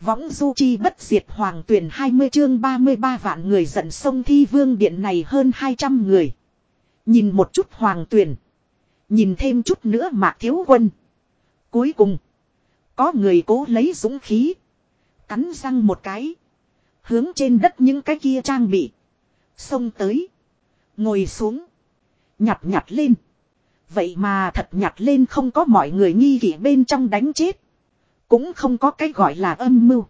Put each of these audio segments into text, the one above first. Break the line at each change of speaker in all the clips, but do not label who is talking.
Võng du chi bất diệt hoàng tuyển 20 chương 33 vạn người giận sông thi vương điện này hơn 200 người. Nhìn một chút hoàng tuyển. Nhìn thêm chút nữa mạc thiếu quân. Cuối cùng. Có người cố lấy dũng khí. Cắn răng một cái. Hướng trên đất những cái kia trang bị. Xông tới. Ngồi xuống. Nhặt nhặt lên. Vậy mà thật nhặt lên không có mọi người nghi kỵ bên trong đánh chết. Cũng không có cái gọi là âm mưu.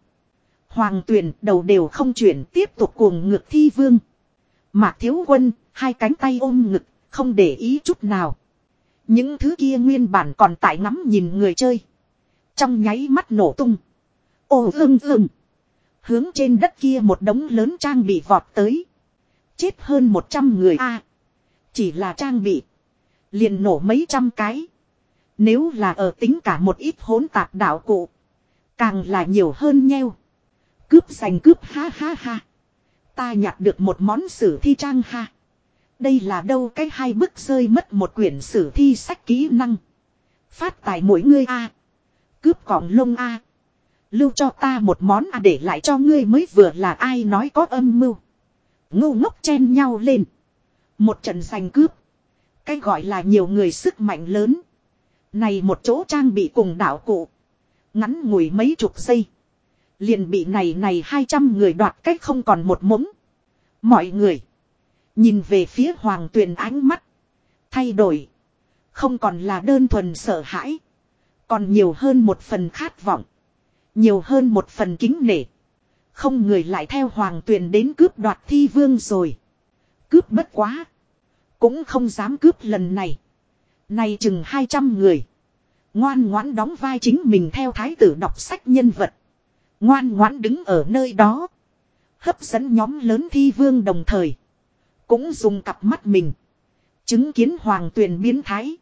Hoàng tuyển đầu đều không chuyển tiếp tục cuồng ngược thi vương. Mạc thiếu quân, hai cánh tay ôm ngực, không để ý chút nào. Những thứ kia nguyên bản còn tại ngắm nhìn người chơi. Trong nháy mắt nổ tung. Ồ ưng ưng. Hướng trên đất kia một đống lớn trang bị vọt tới. Chết hơn 100 người a Chỉ là trang bị. Liền nổ mấy trăm cái. Nếu là ở tính cả một ít hỗn tạp đạo cụ. Càng là nhiều hơn nheo. Cướp giành cướp, ha ha ha. Ta nhặt được một món sử thi trang ha. Đây là đâu cái hai bức rơi mất một quyển sử thi sách kỹ năng. Phát tài mỗi ngươi a Cướp cọng lông a Lưu cho ta một món a để lại cho ngươi mới vừa là ai nói có âm mưu. Ngu ngốc chen nhau lên. Một trận giành cướp. Cái gọi là nhiều người sức mạnh lớn. Này một chỗ trang bị cùng đảo cụ. Ngắn ngủi mấy chục giây. Liền bị này này 200 người đoạt cách không còn một mống. Mọi người. Nhìn về phía hoàng tuyền ánh mắt. Thay đổi. Không còn là đơn thuần sợ hãi. Còn nhiều hơn một phần khát vọng. Nhiều hơn một phần kính nể. Không người lại theo hoàng tuyền đến cướp đoạt thi vương rồi. Cướp bất quá. Cũng không dám cướp lần này. Này chừng 200 người. Ngoan ngoãn đóng vai chính mình theo thái tử đọc sách nhân vật. Ngoan ngoãn đứng ở nơi đó. Hấp dẫn nhóm lớn thi vương đồng thời. Cũng dùng cặp mắt mình. Chứng kiến hoàng tuyền biến thái.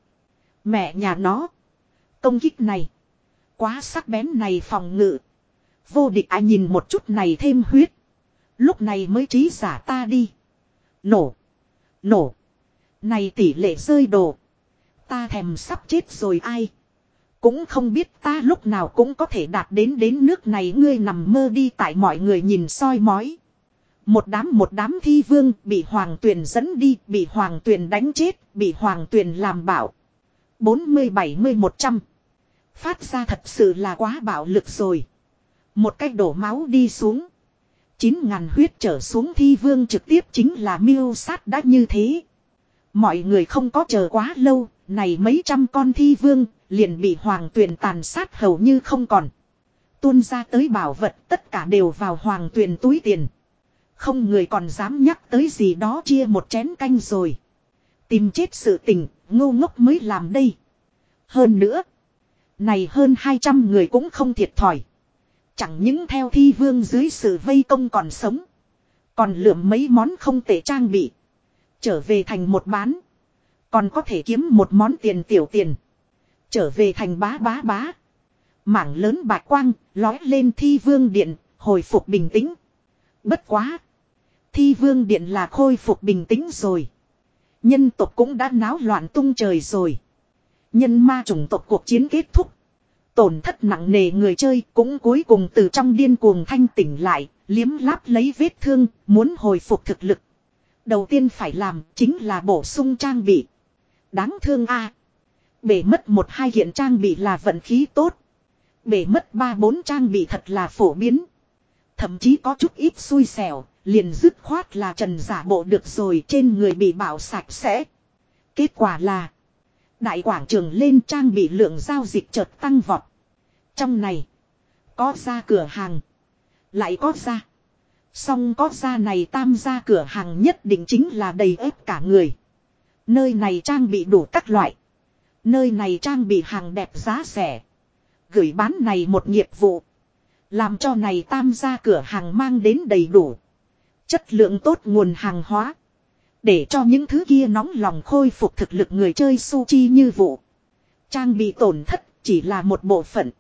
Mẹ nhà nó. Công kích này. Quá sắc bén này phòng ngự. Vô địch ai nhìn một chút này thêm huyết. Lúc này mới trí giả ta đi. Nổ. Nổ. Này tỷ lệ rơi đồ. Ta thèm sắp chết rồi ai. Cũng không biết ta lúc nào cũng có thể đạt đến đến nước này ngươi nằm mơ đi tại mọi người nhìn soi mói. Một đám một đám thi vương bị hoàng tuyền dẫn đi, bị hoàng tuyền đánh chết, bị hoàng tuyền làm bảo. 40-70-100 Phát ra thật sự là quá bạo lực rồi. Một cách đổ máu đi xuống. Chín ngàn huyết trở xuống thi vương trực tiếp chính là miêu sát đã như thế. Mọi người không có chờ quá lâu, này mấy trăm con thi vương, liền bị hoàng tuyền tàn sát hầu như không còn. Tuôn ra tới bảo vật tất cả đều vào hoàng tuyền túi tiền. Không người còn dám nhắc tới gì đó chia một chén canh rồi. Tìm chết sự tình, ngô ngốc mới làm đây. Hơn nữa, này hơn 200 người cũng không thiệt thòi. Chẳng những theo thi vương dưới sự vây công còn sống. Còn lượm mấy món không tệ trang bị. Trở về thành một bán. Còn có thể kiếm một món tiền tiểu tiền. Trở về thành bá bá bá. Mảng lớn bạch quang, lói lên thi vương điện, hồi phục bình tĩnh. Bất quá. Thi vương điện là khôi phục bình tĩnh rồi. Nhân tộc cũng đã náo loạn tung trời rồi. Nhân ma chủng tộc cuộc chiến kết thúc. Tổn thất nặng nề người chơi cũng cuối cùng từ trong điên cuồng thanh tỉnh lại, liếm láp lấy vết thương, muốn hồi phục thực lực. Đầu tiên phải làm chính là bổ sung trang bị. Đáng thương a Bể mất một hai hiện trang bị là vận khí tốt. Bể mất ba bốn trang bị thật là phổ biến. Thậm chí có chút ít xui xẻo, liền dứt khoát là trần giả bộ được rồi trên người bị bảo sạch sẽ. Kết quả là Đại quảng trường lên trang bị lượng giao dịch chợt tăng vọt. Trong này, có ra cửa hàng, lại có ra. Xong có ra này tam gia cửa hàng nhất định chính là đầy ếp cả người. Nơi này trang bị đủ các loại. Nơi này trang bị hàng đẹp giá rẻ. Gửi bán này một nghiệp vụ. Làm cho này tam gia cửa hàng mang đến đầy đủ. Chất lượng tốt nguồn hàng hóa. Để cho những thứ kia nóng lòng khôi phục thực lực người chơi su chi như vụ. Trang bị tổn thất chỉ là một bộ phận.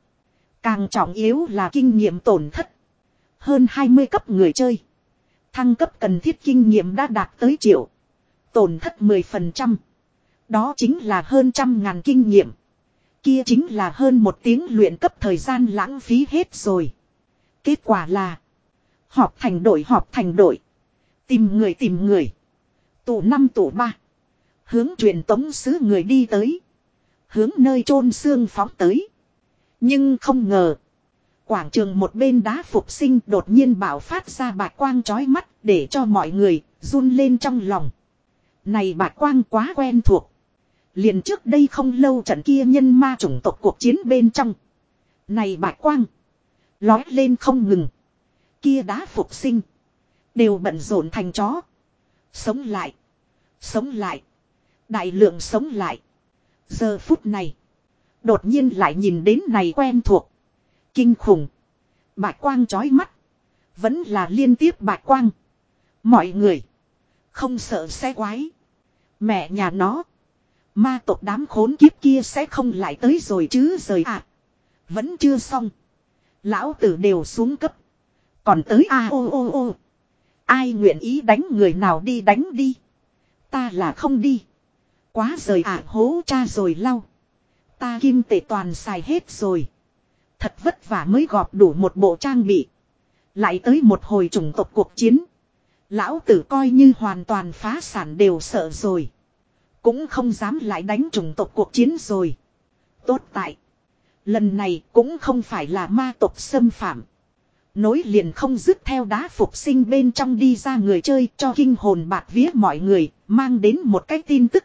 Càng trọng yếu là kinh nghiệm tổn thất. Hơn 20 cấp người chơi. Thăng cấp cần thiết kinh nghiệm đã đạt tới triệu. Tổn thất 10%. Đó chính là hơn trăm ngàn kinh nghiệm. Kia chính là hơn một tiếng luyện cấp thời gian lãng phí hết rồi. Kết quả là. Họp thành đội họp thành đội. Tìm người tìm người. Tụ năm tụ ba. Hướng truyền tống sứ người đi tới. Hướng nơi chôn xương phóng tới. Nhưng không ngờ. Quảng trường một bên đá phục sinh đột nhiên bảo phát ra bạch quang chói mắt để cho mọi người run lên trong lòng. Này bạc quang quá quen thuộc. Liền trước đây không lâu trận kia nhân ma chủng tộc cuộc chiến bên trong. Này bạc quang. Lói lên không ngừng. Kia đá phục sinh. Đều bận rộn thành chó. Sống lại. Sống lại. Đại lượng sống lại. Giờ phút này. Đột nhiên lại nhìn đến này quen thuộc. Kinh khủng. Bạch quang chói mắt. Vẫn là liên tiếp bạch quang. Mọi người. Không sợ xe quái. Mẹ nhà nó. Ma tộc đám khốn kiếp kia sẽ không lại tới rồi chứ rời à. Vẫn chưa xong. Lão tử đều xuống cấp. Còn tới a ô ô ô. Ai nguyện ý đánh người nào đi đánh đi. Ta là không đi. Quá rời à hố cha rồi lau. Ta kim tệ toàn xài hết rồi. Thật vất vả mới gọp đủ một bộ trang bị. Lại tới một hồi chủng tộc cuộc chiến. Lão tử coi như hoàn toàn phá sản đều sợ rồi. Cũng không dám lại đánh trùng tộc cuộc chiến rồi. Tốt tại. Lần này cũng không phải là ma tộc xâm phạm. Nối liền không dứt theo đá phục sinh bên trong đi ra người chơi cho kinh hồn bạc vía mọi người, mang đến một cái tin tức.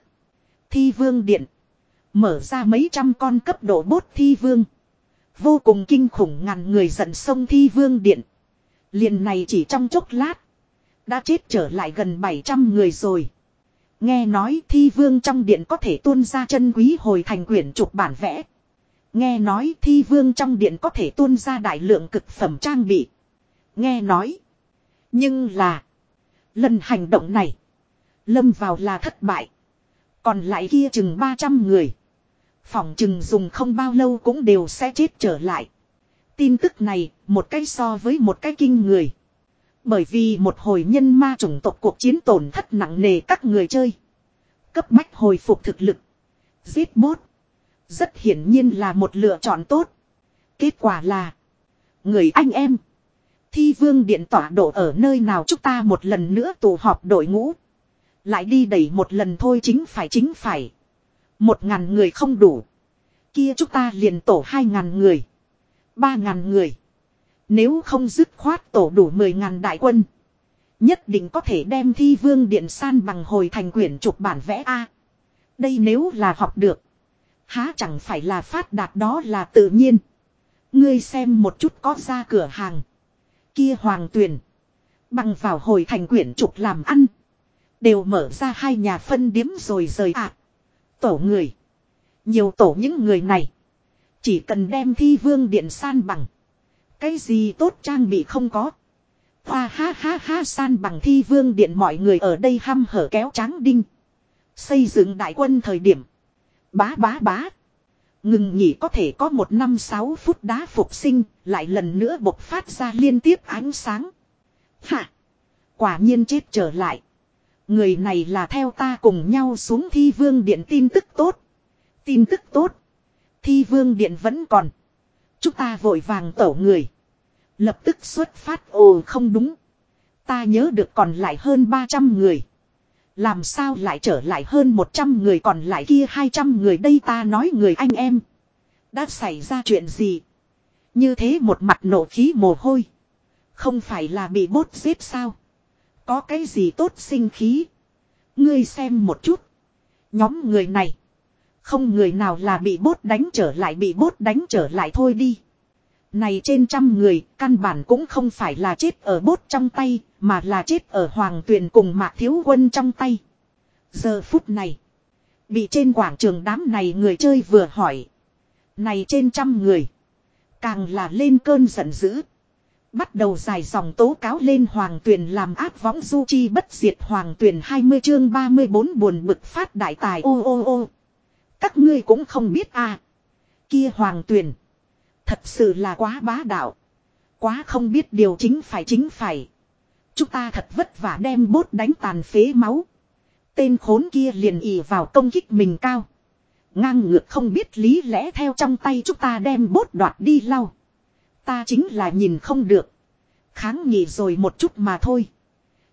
Thi vương điện. Mở ra mấy trăm con cấp độ bốt thi vương. Vô cùng kinh khủng ngàn người giận sông thi vương điện. Liền này chỉ trong chốc lát. Đã chết trở lại gần 700 người rồi. Nghe nói thi vương trong điện có thể tuôn ra chân quý hồi thành quyển trục bản vẽ. Nghe nói thi vương trong điện có thể tuôn ra đại lượng cực phẩm trang bị. Nghe nói. Nhưng là. Lần hành động này. Lâm vào là thất bại. Còn lại kia chừng 300 người. Phòng chừng dùng không bao lâu cũng đều sẽ chết trở lại. Tin tức này, một cái so với một cái kinh người. Bởi vì một hồi nhân ma chủng tộc cuộc chiến tổn thất nặng nề các người chơi. Cấp bách hồi phục thực lực. Giết bốt. Rất hiển nhiên là một lựa chọn tốt. Kết quả là. Người anh em. Thi vương điện tỏa độ ở nơi nào chúng ta một lần nữa tụ họp đội ngũ. Lại đi đẩy một lần thôi chính phải chính phải. Một ngàn người không đủ. Kia chúng ta liền tổ hai ngàn người. Ba ngàn người. Nếu không dứt khoát tổ đủ mười ngàn đại quân. Nhất định có thể đem thi vương điện san bằng hồi thành quyển trục bản vẽ A. Đây nếu là học được. Há chẳng phải là phát đạt đó là tự nhiên. Ngươi xem một chút có ra cửa hàng. Kia hoàng tuyền. Bằng vào hồi thành quyển trục làm ăn. Đều mở ra hai nhà phân điếm rồi rời ạ. À. Tổ người. Nhiều tổ những người này. Chỉ cần đem thi vương điện san bằng. Cái gì tốt trang bị không có. Hoa ha ha ha san bằng thi vương điện mọi người ở đây hăm hở kéo tráng đinh. Xây dựng đại quân thời điểm. Bá bá bá. Ngừng nghỉ có thể có một năm sáu phút đá phục sinh, lại lần nữa bộc phát ra liên tiếp ánh sáng. Hạ! Quả nhiên chết trở lại. Người này là theo ta cùng nhau xuống thi vương điện tin tức tốt. Tin tức tốt. Thi vương điện vẫn còn. Chúng ta vội vàng tẩu người. Lập tức xuất phát ồ, không đúng. Ta nhớ được còn lại hơn 300 người. Làm sao lại trở lại hơn 100 người còn lại kia 200 người đây ta nói người anh em. Đã xảy ra chuyện gì? Như thế một mặt nổ khí mồ hôi. Không phải là bị bốt giết sao? Có cái gì tốt sinh khí? Ngươi xem một chút. Nhóm người này. Không người nào là bị bốt đánh trở lại bị bốt đánh trở lại thôi đi. Này trên trăm người, căn bản cũng không phải là chết ở bốt trong tay, mà là chết ở hoàng tuyền cùng mạc thiếu quân trong tay. Giờ phút này, bị trên quảng trường đám này người chơi vừa hỏi. Này trên trăm người, càng là lên cơn giận dữ. Bắt đầu dài dòng tố cáo lên hoàng tuyền làm áp võng du chi bất diệt hoàng tuyền 20 chương 34 buồn bực phát đại tài ô ô ô. Các ngươi cũng không biết à. Kia hoàng tuyền Thật sự là quá bá đạo. Quá không biết điều chính phải chính phải. Chúng ta thật vất vả đem bốt đánh tàn phế máu. Tên khốn kia liền ỉ vào công kích mình cao. Ngang ngược không biết lý lẽ theo trong tay chúng ta đem bốt đoạt đi lau. Ta chính là nhìn không được. Kháng nghị rồi một chút mà thôi.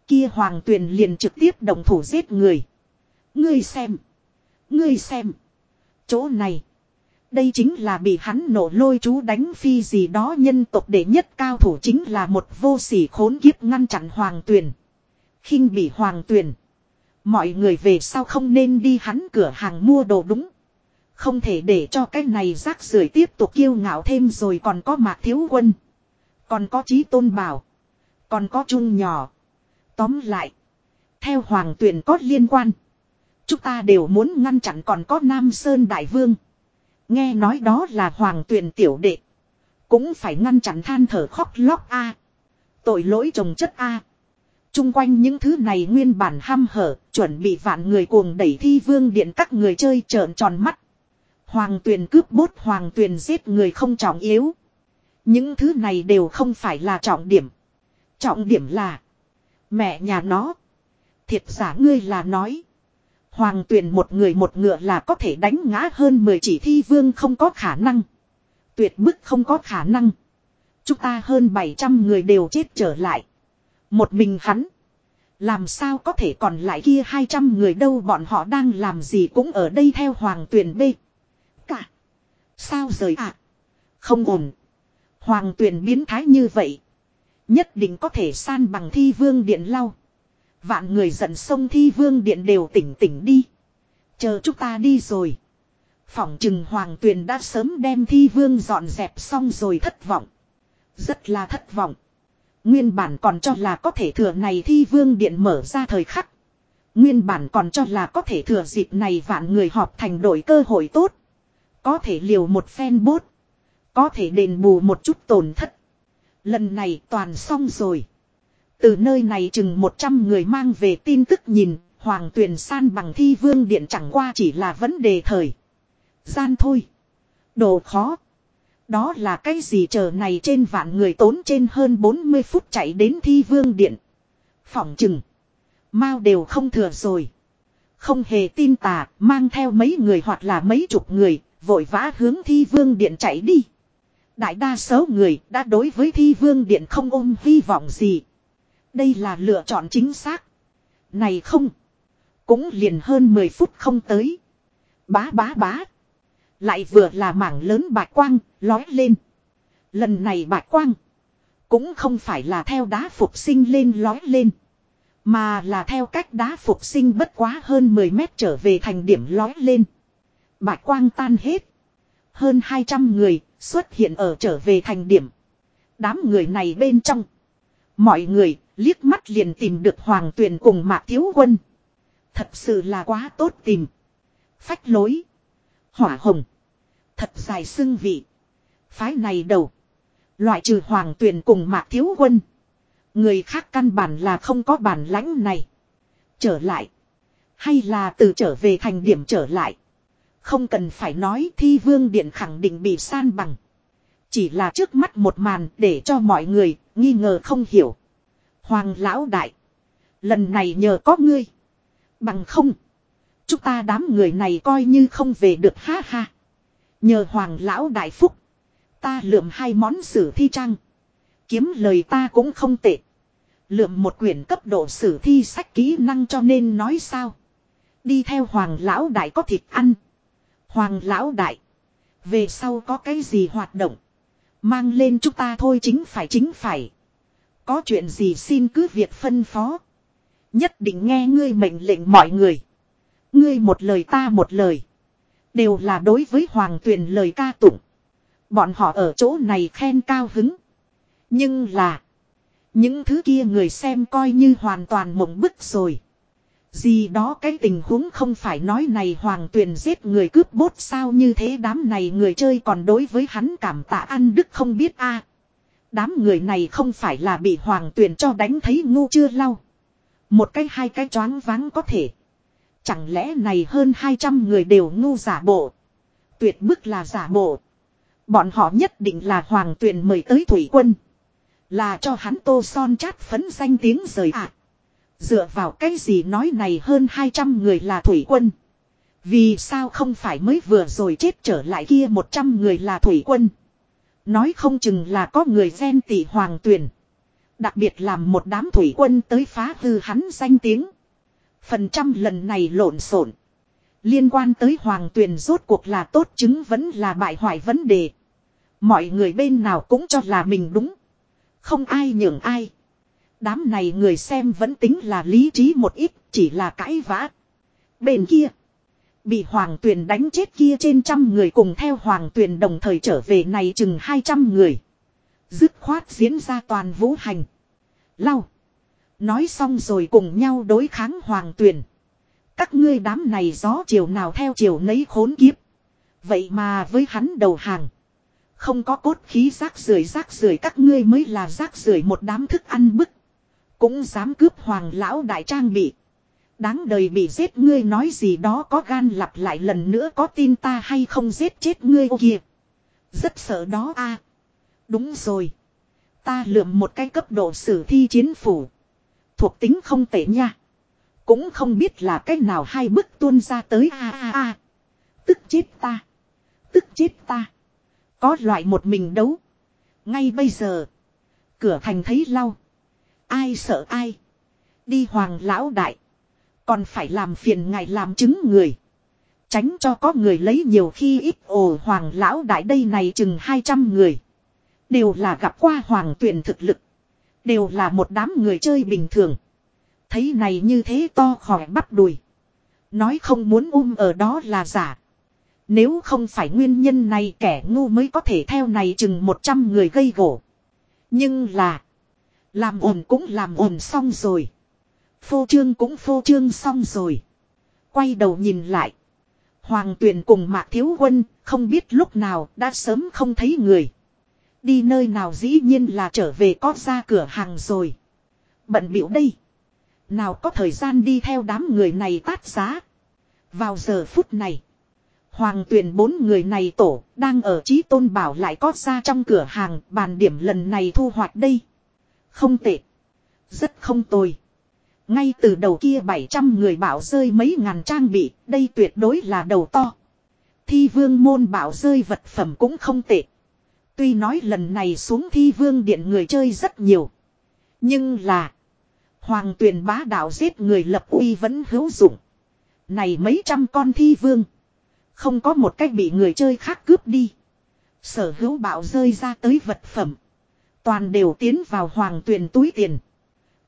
Kia hoàng tuyền liền trực tiếp đồng thủ giết người. Ngươi xem. Ngươi xem. Chỗ này. Đây chính là bị hắn nổ lôi chú đánh phi gì đó nhân tộc đệ nhất cao thủ chính là một vô sỉ khốn kiếp ngăn chặn hoàng tuyền. khinh bị hoàng tuyền. Mọi người về sau không nên đi hắn cửa hàng mua đồ đúng. Không thể để cho cái này rác rưởi tiếp tục kiêu ngạo thêm rồi còn có mạc thiếu quân. Còn có trí tôn bảo. Còn có chung nhỏ. Tóm lại. Theo hoàng tuyển có liên quan. Chúng ta đều muốn ngăn chặn còn có Nam Sơn Đại Vương. Nghe nói đó là hoàng Tuyền tiểu đệ. Cũng phải ngăn chặn than thở khóc lóc a Tội lỗi trồng chất a Trung quanh những thứ này nguyên bản ham hở, chuẩn bị vạn người cuồng đẩy thi vương điện các người chơi trợn tròn mắt. Hoàng tuyền cướp bốt hoàng tuyền giết người không trọng yếu. Những thứ này đều không phải là trọng điểm. Trọng điểm là Mẹ nhà nó Thiệt giả ngươi là nói Hoàng tuyền một người một ngựa là có thể đánh ngã hơn 10 chỉ thi vương không có khả năng. Tuyệt bức không có khả năng. Chúng ta hơn 700 người đều chết trở lại. Một mình hắn. Làm sao có thể còn lại kia 200 người đâu bọn họ đang làm gì cũng ở đây theo hoàng tuyền B. Cả. Sao rời ạ? À? Không ổn. Hoàng tuyền biến thái như vậy. Nhất định có thể san bằng thi vương điện lau. Vạn người giận sông thi vương điện đều tỉnh tỉnh đi. Chờ chúng ta đi rồi. Phỏng chừng hoàng tuyền đã sớm đem thi vương dọn dẹp xong rồi thất vọng. Rất là thất vọng. Nguyên bản còn cho là có thể thừa này thi vương điện mở ra thời khắc. Nguyên bản còn cho là có thể thừa dịp này vạn người họp thành đội cơ hội tốt. Có thể liều một phen bốt. Có thể đền bù một chút tổn thất. Lần này toàn xong rồi. Từ nơi này chừng 100 người mang về tin tức nhìn, Hoàng Tuyền San bằng thi vương điện chẳng qua chỉ là vấn đề thời. Gian thôi. Đồ khó. Đó là cái gì chờ này trên vạn người tốn trên hơn 40 phút chạy đến thi vương điện. Phỏng chừng. Mao đều không thừa rồi. Không hề tin tà, mang theo mấy người hoặc là mấy chục người, vội vã hướng thi vương điện chạy đi. Đại đa số người đã đối với thi vương điện không ôm hy vọng gì. Đây là lựa chọn chính xác. Này không. Cũng liền hơn 10 phút không tới. Bá bá bá. Lại vừa là mảng lớn bạch quang, lói lên. Lần này bạch quang. Cũng không phải là theo đá phục sinh lên lói lên. Mà là theo cách đá phục sinh bất quá hơn 10 mét trở về thành điểm lói lên. Bạch quang tan hết. Hơn 200 người xuất hiện ở trở về thành điểm. Đám người này bên trong. Mọi người liếc mắt liền tìm được Hoàng Tuyền cùng Mạc Thiếu Quân. Thật sự là quá tốt tìm. Phách lối. Hỏa hồng. Thật dài xưng vị. Phái này đầu. Loại trừ Hoàng Tuyền cùng Mạc Thiếu Quân. Người khác căn bản là không có bản lãnh này. Trở lại. Hay là từ trở về thành điểm trở lại. Không cần phải nói thi vương điện khẳng định bị san bằng. Chỉ là trước mắt một màn để cho mọi người nghi ngờ không hiểu. Hoàng lão đại. Lần này nhờ có ngươi. Bằng không. Chúng ta đám người này coi như không về được ha ha. Nhờ hoàng lão đại phúc. Ta lượm hai món sử thi trang. Kiếm lời ta cũng không tệ. Lượm một quyển cấp độ sử thi sách kỹ năng cho nên nói sao. Đi theo hoàng lão đại có thịt ăn. Hoàng lão đại. Về sau có cái gì hoạt động. Mang lên chúng ta thôi chính phải chính phải. Có chuyện gì xin cứ việc phân phó. Nhất định nghe ngươi mệnh lệnh mọi người. Ngươi một lời ta một lời. Đều là đối với hoàng tuyền lời ca tụng. Bọn họ ở chỗ này khen cao hứng. Nhưng là. Những thứ kia người xem coi như hoàn toàn mộng bức rồi. Gì đó cái tình huống không phải nói này hoàng tuyền giết người cướp bốt sao như thế đám này người chơi còn đối với hắn cảm tạ ăn đức không biết a Đám người này không phải là bị hoàng tuyền cho đánh thấy ngu chưa lau. Một cái hai cái choáng váng có thể. Chẳng lẽ này hơn 200 người đều ngu giả bộ. Tuyệt bức là giả bộ. Bọn họ nhất định là hoàng tuyền mời tới thủy quân. Là cho hắn tô son chát phấn danh tiếng rời ạ. Dựa vào cái gì nói này hơn 200 người là thủy quân. Vì sao không phải mới vừa rồi chết trở lại kia 100 người là thủy quân. Nói không chừng là có người ghen tỷ hoàng tuyển. Đặc biệt làm một đám thủy quân tới phá hư hắn danh tiếng. Phần trăm lần này lộn xộn. Liên quan tới hoàng tuyền rốt cuộc là tốt chứng vẫn là bại hoại vấn đề. Mọi người bên nào cũng cho là mình đúng. Không ai nhường ai. Đám này người xem vẫn tính là lý trí một ít, chỉ là cãi vã. Bên kia. Bị hoàng tuyền đánh chết kia trên trăm người cùng theo hoàng tuyền đồng thời trở về này chừng hai trăm người. Dứt khoát diễn ra toàn vũ hành. Lau. Nói xong rồi cùng nhau đối kháng hoàng tuyền. Các ngươi đám này gió chiều nào theo chiều nấy khốn kiếp. Vậy mà với hắn đầu hàng. Không có cốt khí rác rưởi rác rưởi các ngươi mới là rác rưởi một đám thức ăn bức. Cũng dám cướp hoàng lão đại trang bị. Đáng đời bị giết ngươi nói gì đó có gan lặp lại lần nữa có tin ta hay không giết chết ngươi ô kìa. Rất sợ đó a Đúng rồi. Ta lượm một cái cấp độ sử thi chiến phủ. Thuộc tính không tệ nha. Cũng không biết là cách nào hai bức tuôn ra tới a a a. Tức chết ta. Tức chết ta. Có loại một mình đấu. Ngay bây giờ. Cửa thành thấy lau. Ai sợ ai. Đi hoàng lão đại. Còn phải làm phiền ngài làm chứng người. Tránh cho có người lấy nhiều khi ít ồ hoàng lão đại đây này chừng 200 người. Đều là gặp qua hoàng tuyển thực lực. Đều là một đám người chơi bình thường. Thấy này như thế to khỏi bắp đùi. Nói không muốn um ở đó là giả. Nếu không phải nguyên nhân này kẻ ngu mới có thể theo này chừng 100 người gây gỗ. Nhưng là. Làm ồn cũng làm ồn xong rồi. Phô trương cũng phô trương xong rồi. Quay đầu nhìn lại. Hoàng tuyền cùng mạc thiếu quân không biết lúc nào đã sớm không thấy người. Đi nơi nào dĩ nhiên là trở về có ra cửa hàng rồi. Bận biểu đây. Nào có thời gian đi theo đám người này tát giá. Vào giờ phút này. Hoàng tuyển bốn người này tổ đang ở trí tôn bảo lại có ra trong cửa hàng bàn điểm lần này thu hoạch đây. Không tệ. Rất không tồi. Ngay từ đầu kia 700 người bảo rơi mấy ngàn trang bị, đây tuyệt đối là đầu to. Thi vương môn bảo rơi vật phẩm cũng không tệ. Tuy nói lần này xuống thi vương điện người chơi rất nhiều. Nhưng là. Hoàng tuyền bá đạo giết người lập uy vẫn hữu dụng. Này mấy trăm con thi vương. Không có một cách bị người chơi khác cướp đi. Sở hữu bạo rơi ra tới vật phẩm. Toàn đều tiến vào hoàng tuyền túi tiền.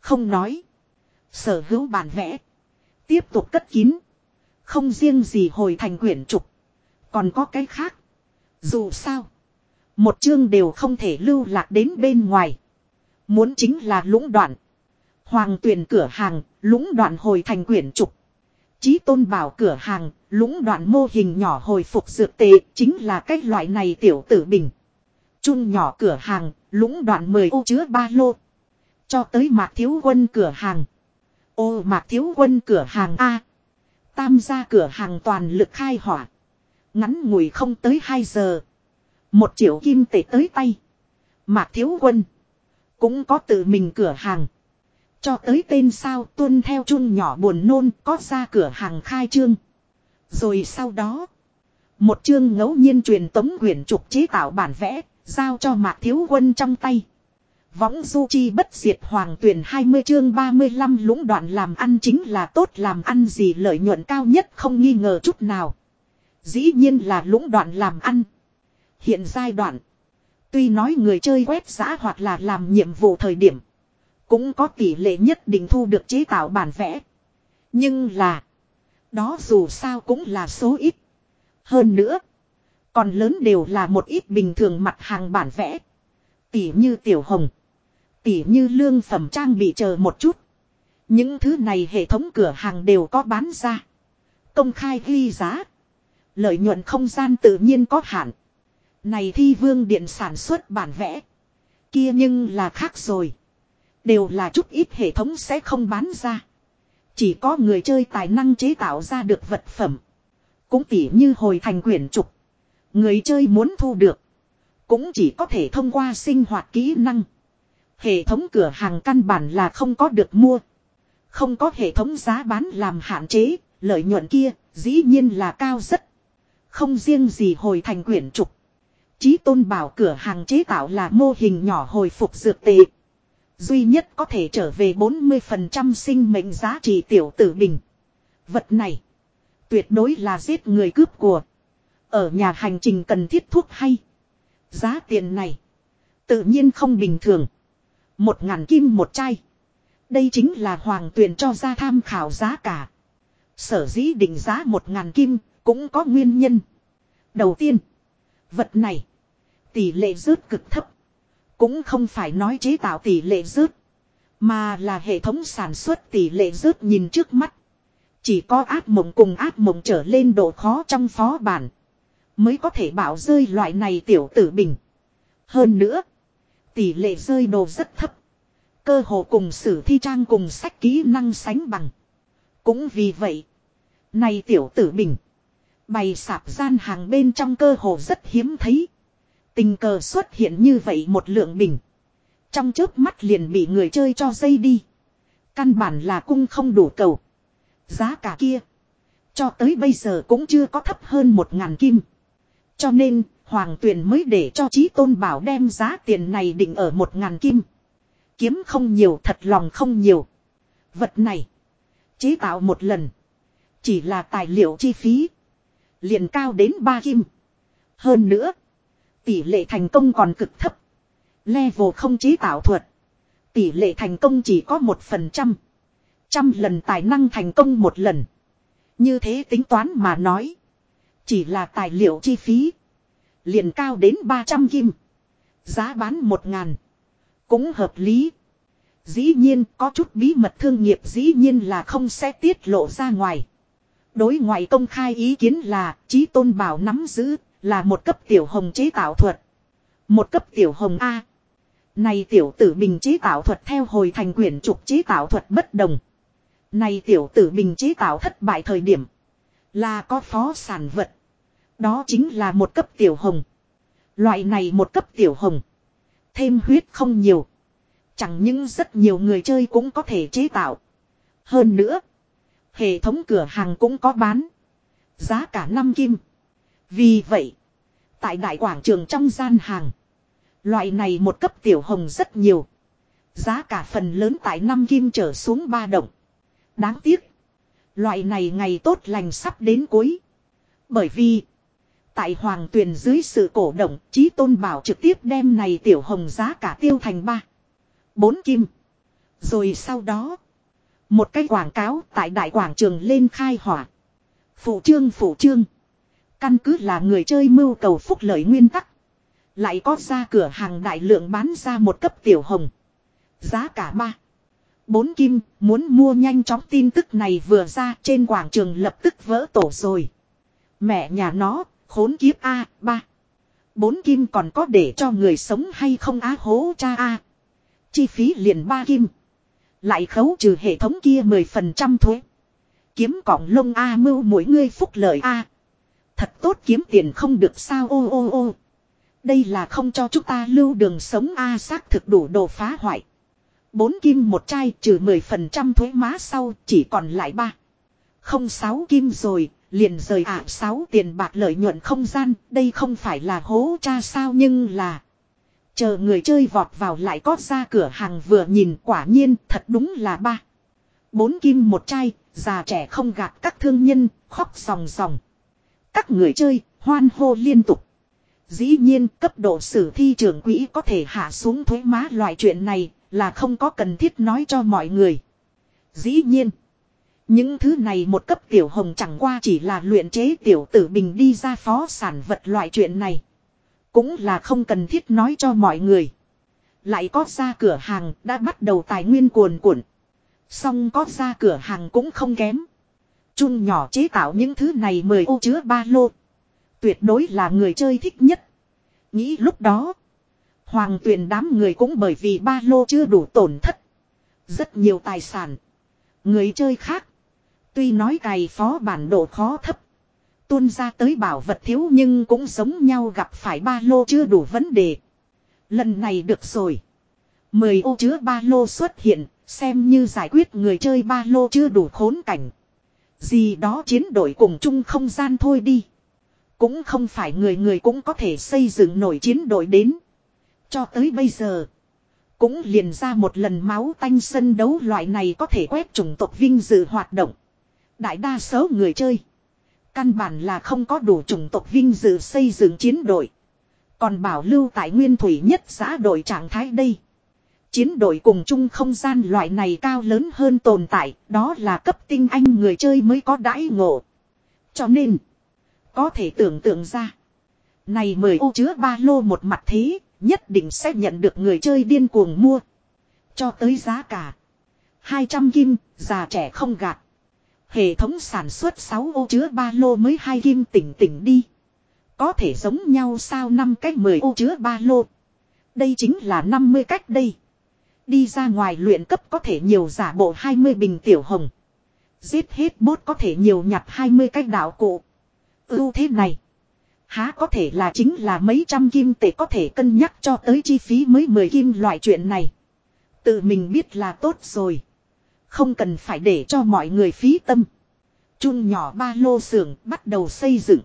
Không nói. Sở hữu bản vẽ. Tiếp tục cất kín. Không riêng gì hồi thành quyển trục. Còn có cái khác. Dù sao. Một chương đều không thể lưu lạc đến bên ngoài. Muốn chính là lũng đoạn. Hoàng tuyển cửa hàng, lũng đoạn hồi thành quyển trục. Chí tôn bảo cửa hàng, lũng đoạn mô hình nhỏ hồi phục dược tệ, chính là cái loại này tiểu tử bình. Trung nhỏ cửa hàng, lũng đoạn 10 ô chứa ba lô. Cho tới mạc thiếu quân cửa hàng. Ô mạc thiếu quân cửa hàng A. Tam gia cửa hàng toàn lực khai hỏa. Ngắn ngủi không tới 2 giờ. Một triệu kim tệ tới tay. Mạc thiếu quân. Cũng có tự mình cửa hàng. Cho tới tên sao tuân theo chung nhỏ buồn nôn có ra cửa hàng khai trương. Rồi sau đó. Một chương ngẫu nhiên truyền tống quyển trục chế tạo bản vẽ. Giao cho mạc thiếu quân trong tay. Võng du chi bất diệt hoàng tuyển 20 chương 35 lũng đoạn làm ăn chính là tốt, làm ăn gì lợi nhuận cao nhất không nghi ngờ chút nào. Dĩ nhiên là lũng đoạn làm ăn. Hiện giai đoạn. Tuy nói người chơi quét giã hoặc là làm nhiệm vụ thời điểm. Cũng có tỷ lệ nhất định thu được chế tạo bản vẽ. Nhưng là. Đó dù sao cũng là số ít. Hơn nữa. Còn lớn đều là một ít bình thường mặt hàng bản vẽ. Tỷ như tiểu hồng tỉ như lương phẩm trang bị chờ một chút. Những thứ này hệ thống cửa hàng đều có bán ra. Công khai ghi giá. Lợi nhuận không gian tự nhiên có hạn. Này thi vương điện sản xuất bản vẽ. Kia nhưng là khác rồi. Đều là chút ít hệ thống sẽ không bán ra. Chỉ có người chơi tài năng chế tạo ra được vật phẩm. Cũng tỉ như hồi thành quyển trục. Người chơi muốn thu được. Cũng chỉ có thể thông qua sinh hoạt kỹ năng. Hệ thống cửa hàng căn bản là không có được mua. Không có hệ thống giá bán làm hạn chế, lợi nhuận kia dĩ nhiên là cao rất. Không riêng gì hồi thành quyển trục. Chí tôn bảo cửa hàng chế tạo là mô hình nhỏ hồi phục dược tệ. Duy nhất có thể trở về 40% sinh mệnh giá trị tiểu tử bình. Vật này. Tuyệt đối là giết người cướp của. Ở nhà hành trình cần thiết thuốc hay. Giá tiền này. Tự nhiên không bình thường. Một ngàn kim một chai. Đây chính là hoàng tuyển cho ra tham khảo giá cả. Sở dĩ định giá một ngàn kim cũng có nguyên nhân. Đầu tiên. Vật này. Tỷ lệ rớt cực thấp. Cũng không phải nói chế tạo tỷ lệ rớt. Mà là hệ thống sản xuất tỷ lệ rớt nhìn trước mắt. Chỉ có ác mộng cùng ác mộng trở lên độ khó trong phó bản. Mới có thể bảo rơi loại này tiểu tử bình. Hơn nữa. Tỷ lệ rơi đồ rất thấp. Cơ hồ cùng sử thi trang cùng sách kỹ năng sánh bằng. Cũng vì vậy. Này tiểu tử bình. Bày sạp gian hàng bên trong cơ hồ rất hiếm thấy. Tình cờ xuất hiện như vậy một lượng bình. Trong chớp mắt liền bị người chơi cho dây đi. Căn bản là cung không đủ cầu. Giá cả kia. Cho tới bây giờ cũng chưa có thấp hơn một ngàn kim. Cho nên, Hoàng Tuyền mới để cho Chí Tôn Bảo đem giá tiền này định ở một ngàn kim. Kiếm không nhiều, thật lòng không nhiều. Vật này. Chế tạo một lần. Chỉ là tài liệu chi phí. Liền cao đến ba kim. Hơn nữa. Tỷ lệ thành công còn cực thấp. Level không chế tạo thuật. Tỷ lệ thành công chỉ có một phần trăm. Trăm lần tài năng thành công một lần. Như thế tính toán mà nói. Chỉ là tài liệu chi phí. Liền cao đến 300 kim. Giá bán 1 ngàn. Cũng hợp lý. Dĩ nhiên, có chút bí mật thương nghiệp dĩ nhiên là không sẽ tiết lộ ra ngoài. Đối ngoại công khai ý kiến là, trí tôn bảo nắm giữ, là một cấp tiểu hồng chế tạo thuật. Một cấp tiểu hồng A. Này tiểu tử bình chế tạo thuật theo hồi thành quyển trục chế tạo thuật bất đồng. Này tiểu tử bình chế tạo thất bại thời điểm. Là có phó sản vật. Đó chính là một cấp tiểu hồng. Loại này một cấp tiểu hồng. Thêm huyết không nhiều. Chẳng những rất nhiều người chơi cũng có thể chế tạo. Hơn nữa. Hệ thống cửa hàng cũng có bán. Giá cả 5 kim. Vì vậy. Tại đại quảng trường trong gian hàng. Loại này một cấp tiểu hồng rất nhiều. Giá cả phần lớn tại 5 kim trở xuống ba đồng Đáng tiếc. Loại này ngày tốt lành sắp đến cuối. Bởi vì. Tại hoàng tuyền dưới sự cổ động, trí tôn bảo trực tiếp đem này tiểu hồng giá cả tiêu thành ba bốn kim. Rồi sau đó. Một cái quảng cáo tại đại quảng trường lên khai hỏa. Phụ trương phụ trương. Căn cứ là người chơi mưu cầu phúc lợi nguyên tắc. Lại có ra cửa hàng đại lượng bán ra một cấp tiểu hồng. Giá cả ba bốn kim, muốn mua nhanh chóng tin tức này vừa ra trên quảng trường lập tức vỡ tổ rồi. Mẹ nhà nó, khốn kiếp A, ba. Bốn kim còn có để cho người sống hay không á hố cha A. Chi phí liền ba kim. Lại khấu trừ hệ thống kia 10% thuế. Kiếm cọng lông A mưu mỗi người phúc lợi A. Thật tốt kiếm tiền không được sao ô ô ô. Đây là không cho chúng ta lưu đường sống A xác thực đủ đồ phá hoại. Bốn kim một chai trừ 10% thuế má sau chỉ còn lại ba Không sáu kim rồi, liền rời ạ sáu tiền bạc lợi nhuận không gian, đây không phải là hố cha sao nhưng là. Chờ người chơi vọt vào lại có ra cửa hàng vừa nhìn quả nhiên thật đúng là ba. Bốn kim một chai, già trẻ không gạt các thương nhân, khóc sòng sòng. Các người chơi, hoan hô liên tục. Dĩ nhiên cấp độ sử thi trưởng quỹ có thể hạ xuống thuế má loại chuyện này là không có cần thiết nói cho mọi người. Dĩ nhiên. Những thứ này một cấp tiểu hồng chẳng qua chỉ là luyện chế tiểu tử bình đi ra phó sản vật loại chuyện này. Cũng là không cần thiết nói cho mọi người. Lại có ra cửa hàng đã bắt đầu tài nguyên cuồn cuộn. Xong có ra cửa hàng cũng không kém. Chun nhỏ chế tạo những thứ này mời ô chứa ba lô. Tuyệt đối là người chơi thích nhất. Nghĩ lúc đó. Hoàng tuyển đám người cũng bởi vì ba lô chưa đủ tổn thất. Rất nhiều tài sản. Người chơi khác. Tuy nói cày phó bản độ khó thấp. Tuôn ra tới bảo vật thiếu nhưng cũng giống nhau gặp phải ba lô chưa đủ vấn đề. Lần này được rồi. Mười ô chứa ba lô xuất hiện, xem như giải quyết người chơi ba lô chưa đủ khốn cảnh. Gì đó chiến đội cùng chung không gian thôi đi. Cũng không phải người người cũng có thể xây dựng nổi chiến đội đến. Cho tới bây giờ. Cũng liền ra một lần máu tanh sân đấu loại này có thể quét chủng tộc vinh dự hoạt động. Đại đa số người chơi. Căn bản là không có đủ chủng tộc vinh dự xây dựng chiến đội. Còn bảo lưu tại nguyên thủy nhất xã đội trạng thái đây. Chiến đội cùng chung không gian loại này cao lớn hơn tồn tại, đó là cấp tinh anh người chơi mới có đãi ngộ. Cho nên, có thể tưởng tượng ra. Này mười ô chứa ba lô một mặt thế, nhất định sẽ nhận được người chơi điên cuồng mua. Cho tới giá cả. 200 kim, già trẻ không gạt. Hệ thống sản xuất 6 ô chứa ba lô mới hai kim tỉnh tỉnh đi. Có thể giống nhau sao năm cách 10 ô chứa ba lô. Đây chính là 50 cách đây. Đi ra ngoài luyện cấp có thể nhiều giả bộ 20 bình tiểu hồng. Giết hết bốt có thể nhiều nhặt 20 cách đạo cụ. Ưu ừ, thế này. Há có thể là chính là mấy trăm kim tệ có thể cân nhắc cho tới chi phí mới 10 kim loại chuyện này. Tự mình biết là tốt rồi. Không cần phải để cho mọi người phí tâm. Chun nhỏ ba lô xưởng bắt đầu xây dựng.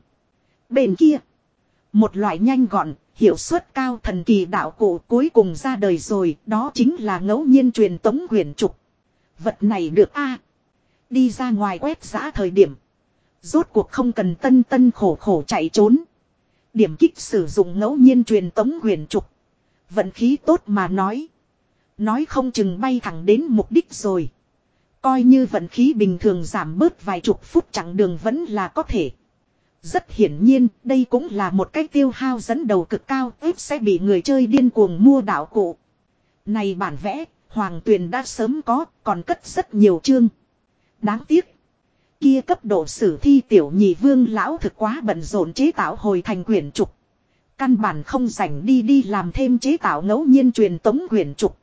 Bên kia. Một loại nhanh gọn, hiệu suất cao thần kỳ đạo cụ cuối cùng ra đời rồi. Đó chính là ngẫu nhiên truyền tống huyền trục. Vật này được a Đi ra ngoài quét giã thời điểm. Rốt cuộc không cần tân tân khổ khổ chạy trốn. Điểm kích sử dụng ngẫu nhiên truyền tống huyền trục. Vận khí tốt mà nói. Nói không chừng bay thẳng đến mục đích rồi. Coi như vận khí bình thường giảm bớt vài chục phút chặng đường vẫn là có thể. Rất hiển nhiên, đây cũng là một cái tiêu hao dẫn đầu cực cao, ếp sẽ bị người chơi điên cuồng mua đạo cụ. Này bản vẽ, Hoàng Tuyền đã sớm có, còn cất rất nhiều chương. Đáng tiếc. Kia cấp độ sử thi tiểu nhị vương lão thực quá bận rộn chế tạo hồi thành quyển trục. Căn bản không rảnh đi đi làm thêm chế tạo ngẫu nhiên truyền tống quyển trục.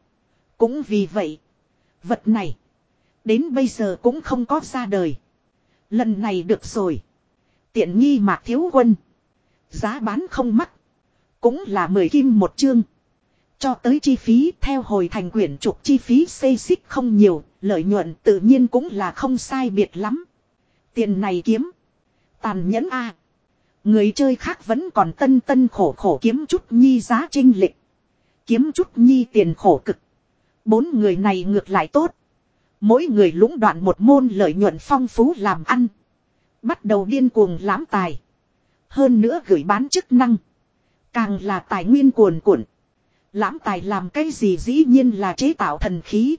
Cũng vì vậy, vật này, đến bây giờ cũng không có ra đời. Lần này được rồi. Tiện nghi mạc thiếu quân. Giá bán không mắc. Cũng là 10 kim một chương. Cho tới chi phí theo hồi thành quyển trục chi phí xây xích không nhiều, lợi nhuận tự nhiên cũng là không sai biệt lắm. Tiền này kiếm. Tàn nhẫn a Người chơi khác vẫn còn tân tân khổ khổ kiếm chút nhi giá trinh lịch. Kiếm chút nhi tiền khổ cực. Bốn người này ngược lại tốt. Mỗi người lũng đoạn một môn lợi nhuận phong phú làm ăn. Bắt đầu điên cuồng lãm tài. Hơn nữa gửi bán chức năng. Càng là tài nguyên cuồn cuộn. Lãm tài làm cái gì dĩ nhiên là chế tạo thần khí.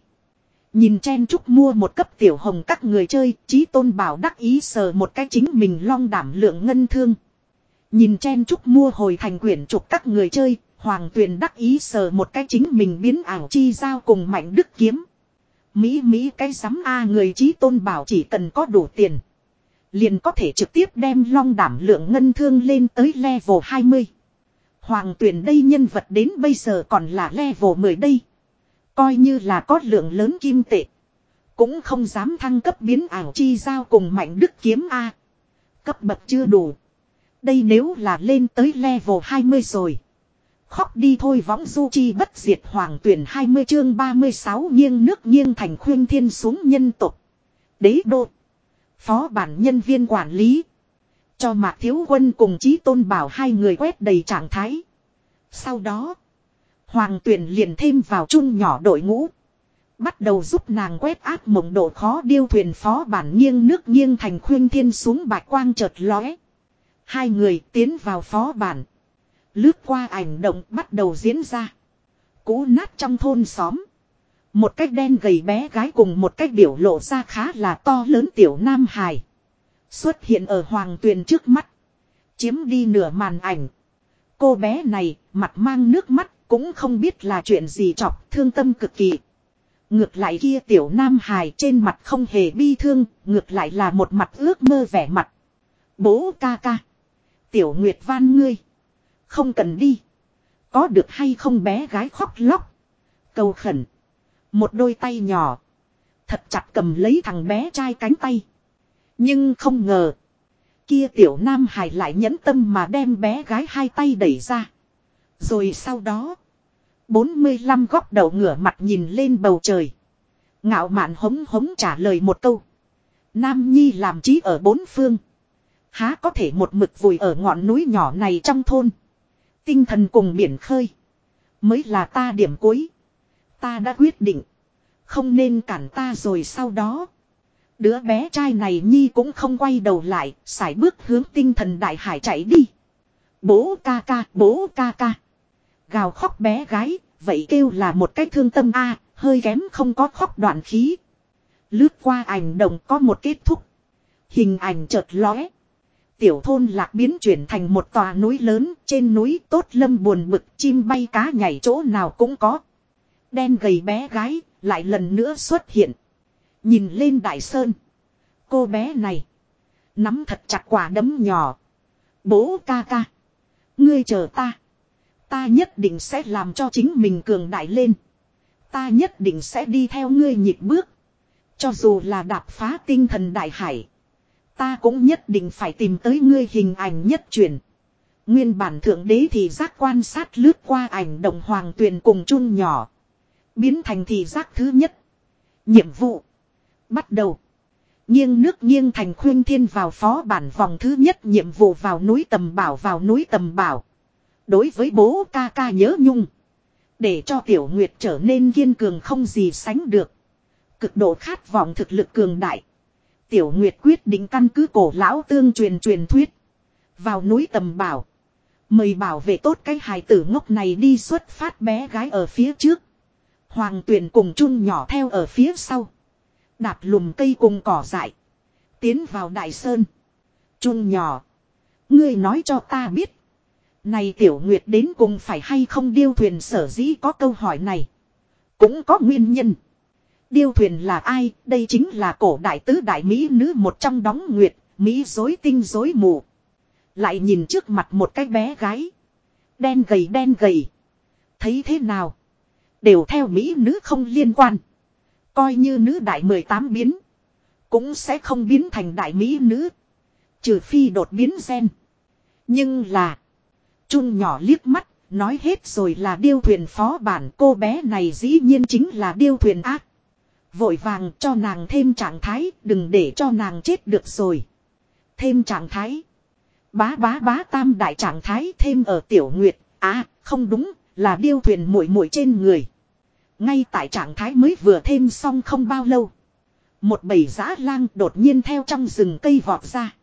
Nhìn chen chúc mua một cấp tiểu hồng các người chơi, trí tôn bảo đắc ý sờ một cái chính mình long đảm lượng ngân thương. Nhìn chen chúc mua hồi thành quyển trục các người chơi, hoàng tuyền đắc ý sờ một cái chính mình biến ảo chi giao cùng mạnh đức kiếm. Mỹ Mỹ cái sắm A người trí tôn bảo chỉ cần có đủ tiền. Liền có thể trực tiếp đem long đảm lượng ngân thương lên tới level 20. Hoàng tuyển đây nhân vật đến bây giờ còn là level 10 đây. Coi như là có lượng lớn kim tệ. Cũng không dám thăng cấp biến ảo chi giao cùng mạnh đức kiếm A. Cấp bậc chưa đủ. Đây nếu là lên tới level 20 rồi. Khóc đi thôi võng du chi bất diệt hoàng tuyển 20 chương 36 nghiêng nước nghiêng thành khuyên thiên xuống nhân tục. Đế đô. Phó bản nhân viên quản lý. Cho mạc thiếu quân cùng chí tôn bảo hai người quét đầy trạng thái. Sau đó. Hoàng tuyển liền thêm vào chung nhỏ đội ngũ. Bắt đầu giúp nàng quét áp mộng độ khó điêu thuyền phó bản nghiêng nước nghiêng thành khuyên thiên xuống bạch quang chợt lóe. Hai người tiến vào phó bản. Lướt qua ảnh động bắt đầu diễn ra. cũ nát trong thôn xóm. Một cách đen gầy bé gái cùng một cách biểu lộ ra khá là to lớn tiểu nam hài. Xuất hiện ở hoàng tuyền trước mắt. Chiếm đi nửa màn ảnh. Cô bé này, mặt mang nước mắt, cũng không biết là chuyện gì chọc, thương tâm cực kỳ. Ngược lại kia tiểu nam hài trên mặt không hề bi thương, ngược lại là một mặt ước mơ vẻ mặt. Bố ca ca. Tiểu Nguyệt van ngươi. Không cần đi. Có được hay không bé gái khóc lóc. Cầu khẩn. Một đôi tay nhỏ. Thật chặt cầm lấy thằng bé trai cánh tay. Nhưng không ngờ. Kia tiểu nam hải lại nhẫn tâm mà đem bé gái hai tay đẩy ra. Rồi sau đó. 45 góc đầu ngửa mặt nhìn lên bầu trời. Ngạo mạn hống hống trả lời một câu. Nam Nhi làm trí ở bốn phương. Há có thể một mực vùi ở ngọn núi nhỏ này trong thôn. Tinh thần cùng biển khơi. Mới là ta điểm cuối. Ta đã quyết định. Không nên cản ta rồi sau đó. Đứa bé trai này nhi cũng không quay đầu lại, sải bước hướng tinh thần đại hải chạy đi. Bố ca ca, bố ca ca. Gào khóc bé gái, vậy kêu là một cách thương tâm a hơi kém không có khóc đoạn khí. Lướt qua ảnh động có một kết thúc. Hình ảnh chợt lóe. Tiểu thôn lạc biến chuyển thành một tòa núi lớn, trên núi tốt lâm buồn bực, chim bay cá nhảy chỗ nào cũng có. Đen gầy bé gái, lại lần nữa xuất hiện. Nhìn lên đại sơn. Cô bé này. Nắm thật chặt quả đấm nhỏ. Bố ca ca. Ngươi chờ ta. Ta nhất định sẽ làm cho chính mình cường đại lên. Ta nhất định sẽ đi theo ngươi nhịp bước. Cho dù là đạp phá tinh thần đại hải. Ta cũng nhất định phải tìm tới ngươi hình ảnh nhất truyền. Nguyên bản thượng đế thì giác quan sát lướt qua ảnh đồng hoàng tuyền cùng chung nhỏ. Biến thành thị giác thứ nhất. Nhiệm vụ. Bắt đầu. Nghiêng nước nghiêng thành khuyên thiên vào phó bản vòng thứ nhất nhiệm vụ vào núi tầm bảo vào núi tầm bảo. Đối với bố ca ca nhớ nhung. Để cho tiểu nguyệt trở nên kiên cường không gì sánh được. Cực độ khát vọng thực lực cường đại. Tiểu nguyệt quyết định căn cứ cổ lão tương truyền truyền thuyết. Vào núi tầm bảo. Mời bảo vệ tốt cái hài tử ngốc này đi xuất phát bé gái ở phía trước. Hoàng tuyển cùng chung nhỏ theo ở phía sau. Đạp lùm cây cùng cỏ dại. Tiến vào đại sơn. Chung nhỏ. Ngươi nói cho ta biết. Này tiểu nguyệt đến cùng phải hay không điêu thuyền sở dĩ có câu hỏi này. Cũng có nguyên nhân. Điêu thuyền là ai? Đây chính là cổ đại tứ đại Mỹ nữ một trong đóng nguyệt, Mỹ dối tinh dối mù. Lại nhìn trước mặt một cái bé gái. Đen gầy đen gầy. Thấy thế nào? Đều theo Mỹ nữ không liên quan. Coi như nữ đại 18 biến. Cũng sẽ không biến thành đại Mỹ nữ. Trừ phi đột biến gen. Nhưng là. Trung nhỏ liếc mắt. Nói hết rồi là điêu thuyền phó bản cô bé này dĩ nhiên chính là điêu thuyền ác. Vội vàng cho nàng thêm trạng thái, đừng để cho nàng chết được rồi. Thêm trạng thái. Bá bá bá tam đại trạng thái thêm ở tiểu nguyệt, à, không đúng, là điêu thuyền muội muội trên người. Ngay tại trạng thái mới vừa thêm xong không bao lâu. Một bầy giã lang đột nhiên theo trong rừng cây vọt ra.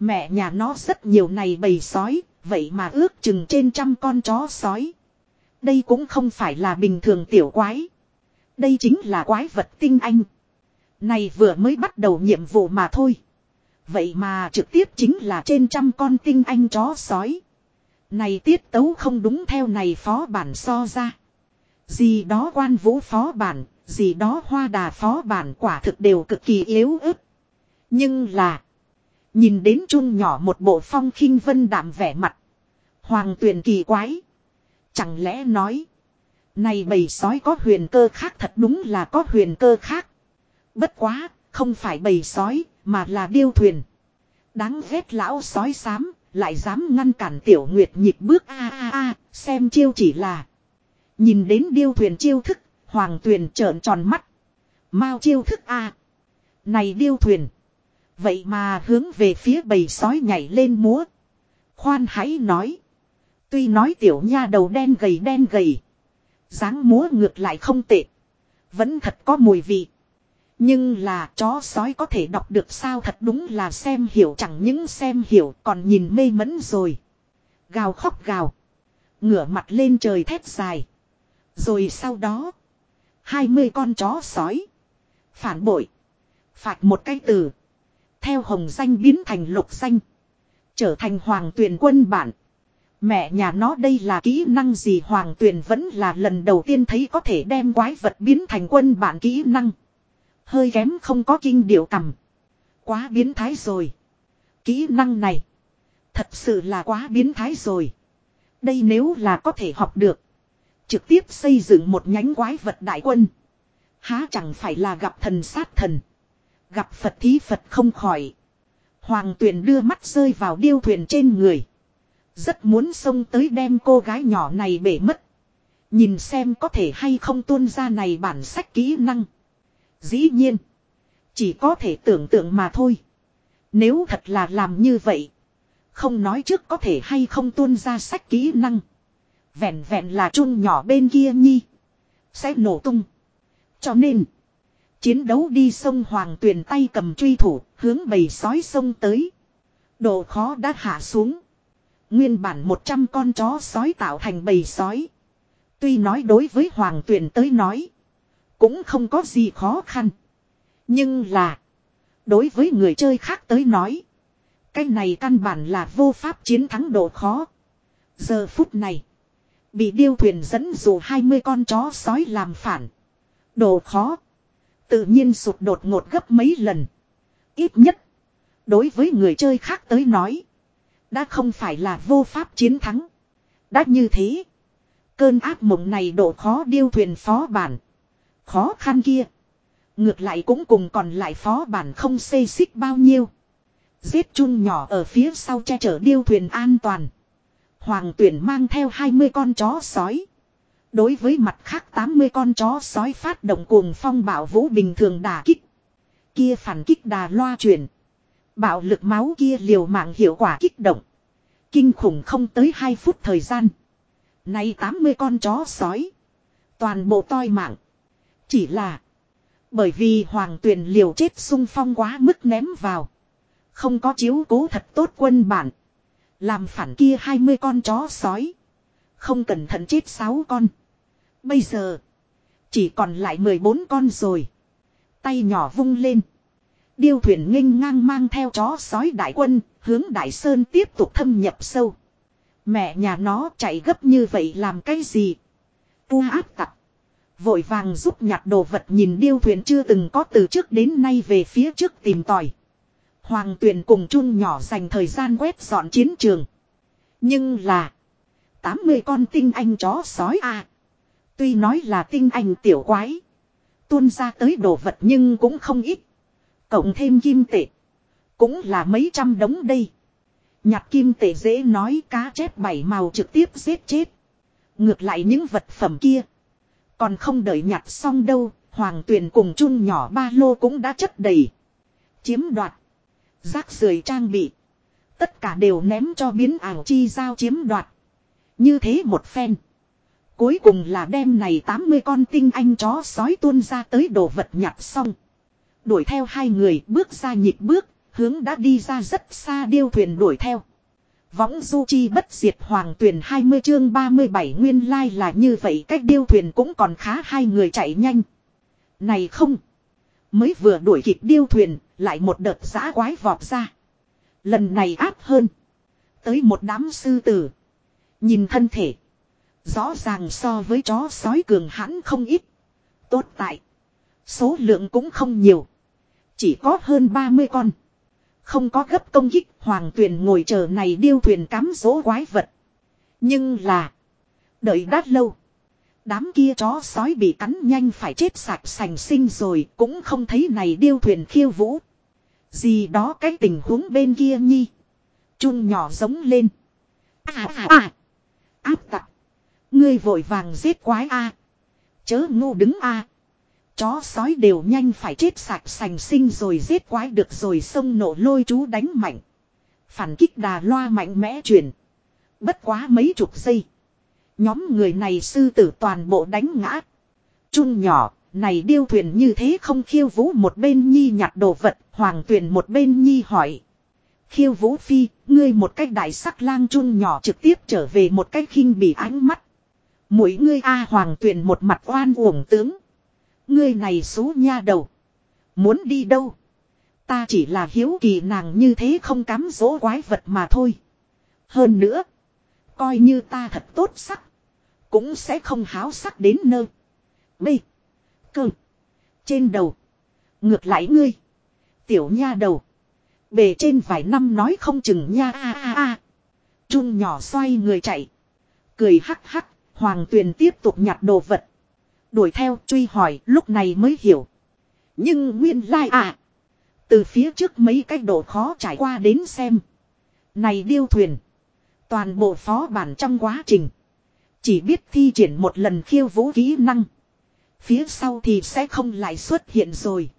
Mẹ nhà nó rất nhiều này bầy sói, vậy mà ước chừng trên trăm con chó sói. Đây cũng không phải là bình thường tiểu quái. Đây chính là quái vật tinh anh. Này vừa mới bắt đầu nhiệm vụ mà thôi. Vậy mà trực tiếp chính là trên trăm con tinh anh chó sói. Này tiết tấu không đúng theo này phó bản so ra. Gì đó quan vũ phó bản, gì đó hoa đà phó bản quả thực đều cực kỳ yếu ớt. Nhưng là. Nhìn đến chung nhỏ một bộ phong khinh vân đạm vẻ mặt. Hoàng tuyển kỳ quái. Chẳng lẽ nói. Này bầy sói có huyền cơ khác thật đúng là có huyền cơ khác. Bất quá, không phải bầy sói, mà là điêu thuyền. Đáng ghét lão sói xám, lại dám ngăn cản tiểu nguyệt nhịp bước a a a, xem chiêu chỉ là. Nhìn đến điêu thuyền chiêu thức, hoàng tuyền trợn tròn mắt. Mao chiêu thức a Này điêu thuyền. Vậy mà hướng về phía bầy sói nhảy lên múa. Khoan hãy nói. Tuy nói tiểu nha đầu đen gầy đen gầy dáng múa ngược lại không tệ. Vẫn thật có mùi vị. Nhưng là chó sói có thể đọc được sao thật đúng là xem hiểu chẳng những xem hiểu còn nhìn mê mẫn rồi. Gào khóc gào. Ngửa mặt lên trời thét dài. Rồi sau đó. hai mươi con chó sói. Phản bội. Phạt một cái từ. Theo hồng danh biến thành lục danh. Trở thành hoàng tuyển quân bản. Mẹ nhà nó đây là kỹ năng gì hoàng tuyền vẫn là lần đầu tiên thấy có thể đem quái vật biến thành quân bản kỹ năng. Hơi kém không có kinh điệu cầm. Quá biến thái rồi. Kỹ năng này. Thật sự là quá biến thái rồi. Đây nếu là có thể học được. Trực tiếp xây dựng một nhánh quái vật đại quân. Há chẳng phải là gặp thần sát thần. Gặp Phật thí Phật không khỏi. Hoàng tuyền đưa mắt rơi vào điêu thuyền trên người. Rất muốn xông tới đem cô gái nhỏ này bể mất. Nhìn xem có thể hay không tuôn ra này bản sách kỹ năng. Dĩ nhiên. Chỉ có thể tưởng tượng mà thôi. Nếu thật là làm như vậy. Không nói trước có thể hay không tuôn ra sách kỹ năng. Vẹn vẹn là chung nhỏ bên kia nhi. Sẽ nổ tung. Cho nên. Chiến đấu đi sông Hoàng Tuyền tay cầm truy thủ. Hướng bầy sói sông tới. Độ khó đã hạ xuống. Nguyên bản 100 con chó sói tạo thành bầy sói. Tuy nói đối với Hoàng tuyển tới nói. Cũng không có gì khó khăn. Nhưng là. Đối với người chơi khác tới nói. Cái này căn bản là vô pháp chiến thắng độ khó. Giờ phút này. Bị điêu thuyền dẫn dù 20 con chó sói làm phản. Độ khó. Tự nhiên sụt đột ngột gấp mấy lần. Ít nhất. Đối với người chơi khác tới nói. Đã không phải là vô pháp chiến thắng. Đã như thế. Cơn ác mộng này độ khó điêu thuyền phó bản. Khó khăn kia. Ngược lại cũng cùng còn lại phó bản không xê xích bao nhiêu. Giết chun nhỏ ở phía sau che chở điêu thuyền an toàn. Hoàng tuyển mang theo 20 con chó sói. Đối với mặt khác 80 con chó sói phát động cuồng phong bảo vũ bình thường đà kích. Kia phản kích đà loa chuyển. Bạo lực máu kia liều mạng hiệu quả kích động. Kinh khủng không tới 2 phút thời gian. Nay 80 con chó sói. Toàn bộ toi mạng. Chỉ là. Bởi vì hoàng tuyền liều chết sung phong quá mức ném vào. Không có chiếu cố thật tốt quân bản. Làm phản kia 20 con chó sói. Không cẩn thận chết 6 con. Bây giờ. Chỉ còn lại 14 con rồi. Tay nhỏ vung lên. Điêu thuyền nghênh ngang mang theo chó sói đại quân. Hướng đại sơn tiếp tục thâm nhập sâu. Mẹ nhà nó chạy gấp như vậy làm cái gì? U áp tặc. Vội vàng giúp nhặt đồ vật nhìn điêu thuyền chưa từng có từ trước đến nay về phía trước tìm tòi. Hoàng tuyền cùng chung nhỏ dành thời gian quét dọn chiến trường. Nhưng là. 80 con tinh anh chó sói à. Tuy nói là tinh anh tiểu quái. Tuôn ra tới đồ vật nhưng cũng không ít. Cộng thêm kim tệ. Cũng là mấy trăm đống đây. Nhặt kim tệ dễ nói cá chép bảy màu trực tiếp giết chết. Ngược lại những vật phẩm kia. Còn không đợi nhặt xong đâu. Hoàng tuyền cùng chung nhỏ ba lô cũng đã chất đầy. Chiếm đoạt. Rác rưởi trang bị. Tất cả đều ném cho biến ảo chi giao chiếm đoạt. Như thế một phen. Cuối cùng là đem này 80 con tinh anh chó sói tuôn ra tới đồ vật nhặt xong. Đuổi theo hai người bước ra nhịp bước, hướng đã đi ra rất xa điêu thuyền đuổi theo. Võng du chi bất diệt hoàng tuyển 20 chương 37 nguyên lai là như vậy cách điêu thuyền cũng còn khá hai người chạy nhanh. Này không! Mới vừa đuổi kịp điêu thuyền, lại một đợt giã quái vọt ra. Lần này áp hơn. Tới một đám sư tử. Nhìn thân thể. Rõ ràng so với chó sói cường hãn không ít. Tốt tại. Số lượng cũng không nhiều. Chỉ có hơn 30 con. Không có gấp công kích, hoàng tuyền ngồi chờ này điêu thuyền cắm dỗ quái vật. Nhưng là. Đợi đắt lâu. Đám kia chó sói bị cắn nhanh phải chết sạch sành sinh rồi, cũng không thấy này điêu thuyền khiêu vũ. Gì đó cái tình huống bên kia nhi. Chun nhỏ giống lên. À à à. Áp tặc. Ngươi vội vàng giết quái a Chớ ngu đứng a Chó sói đều nhanh phải chết sạch sành sinh rồi giết quái được rồi sông nổ lôi chú đánh mạnh. Phản kích đà loa mạnh mẽ chuyển. Bất quá mấy chục giây. Nhóm người này sư tử toàn bộ đánh ngã. Chun nhỏ, này điêu thuyền như thế không khiêu vũ một bên nhi nhặt đồ vật, hoàng tuyền một bên nhi hỏi. Khiêu vũ phi, ngươi một cách đại sắc lang chun nhỏ trực tiếp trở về một cách khinh bị ánh mắt. Mỗi ngươi A hoàng tuyền một mặt oan uổng tướng. Ngươi này xú nha đầu. Muốn đi đâu? Ta chỉ là hiếu kỳ nàng như thế không cám dỗ quái vật mà thôi. Hơn nữa. Coi như ta thật tốt sắc. Cũng sẽ không háo sắc đến nơi. B. Cơ. Trên đầu. Ngược lại ngươi. Tiểu nha đầu. Bề trên vài năm nói không chừng nha, a a a. Trung nhỏ xoay người chạy. Cười hắc hắc. Hoàng tuyền tiếp tục nhặt đồ vật. Đuổi theo truy hỏi lúc này mới hiểu. Nhưng nguyên lai like à. Từ phía trước mấy cái độ khó trải qua đến xem. Này điêu thuyền. Toàn bộ phó bản trong quá trình. Chỉ biết thi triển một lần khiêu vũ kỹ năng. Phía sau thì sẽ không lại xuất hiện rồi.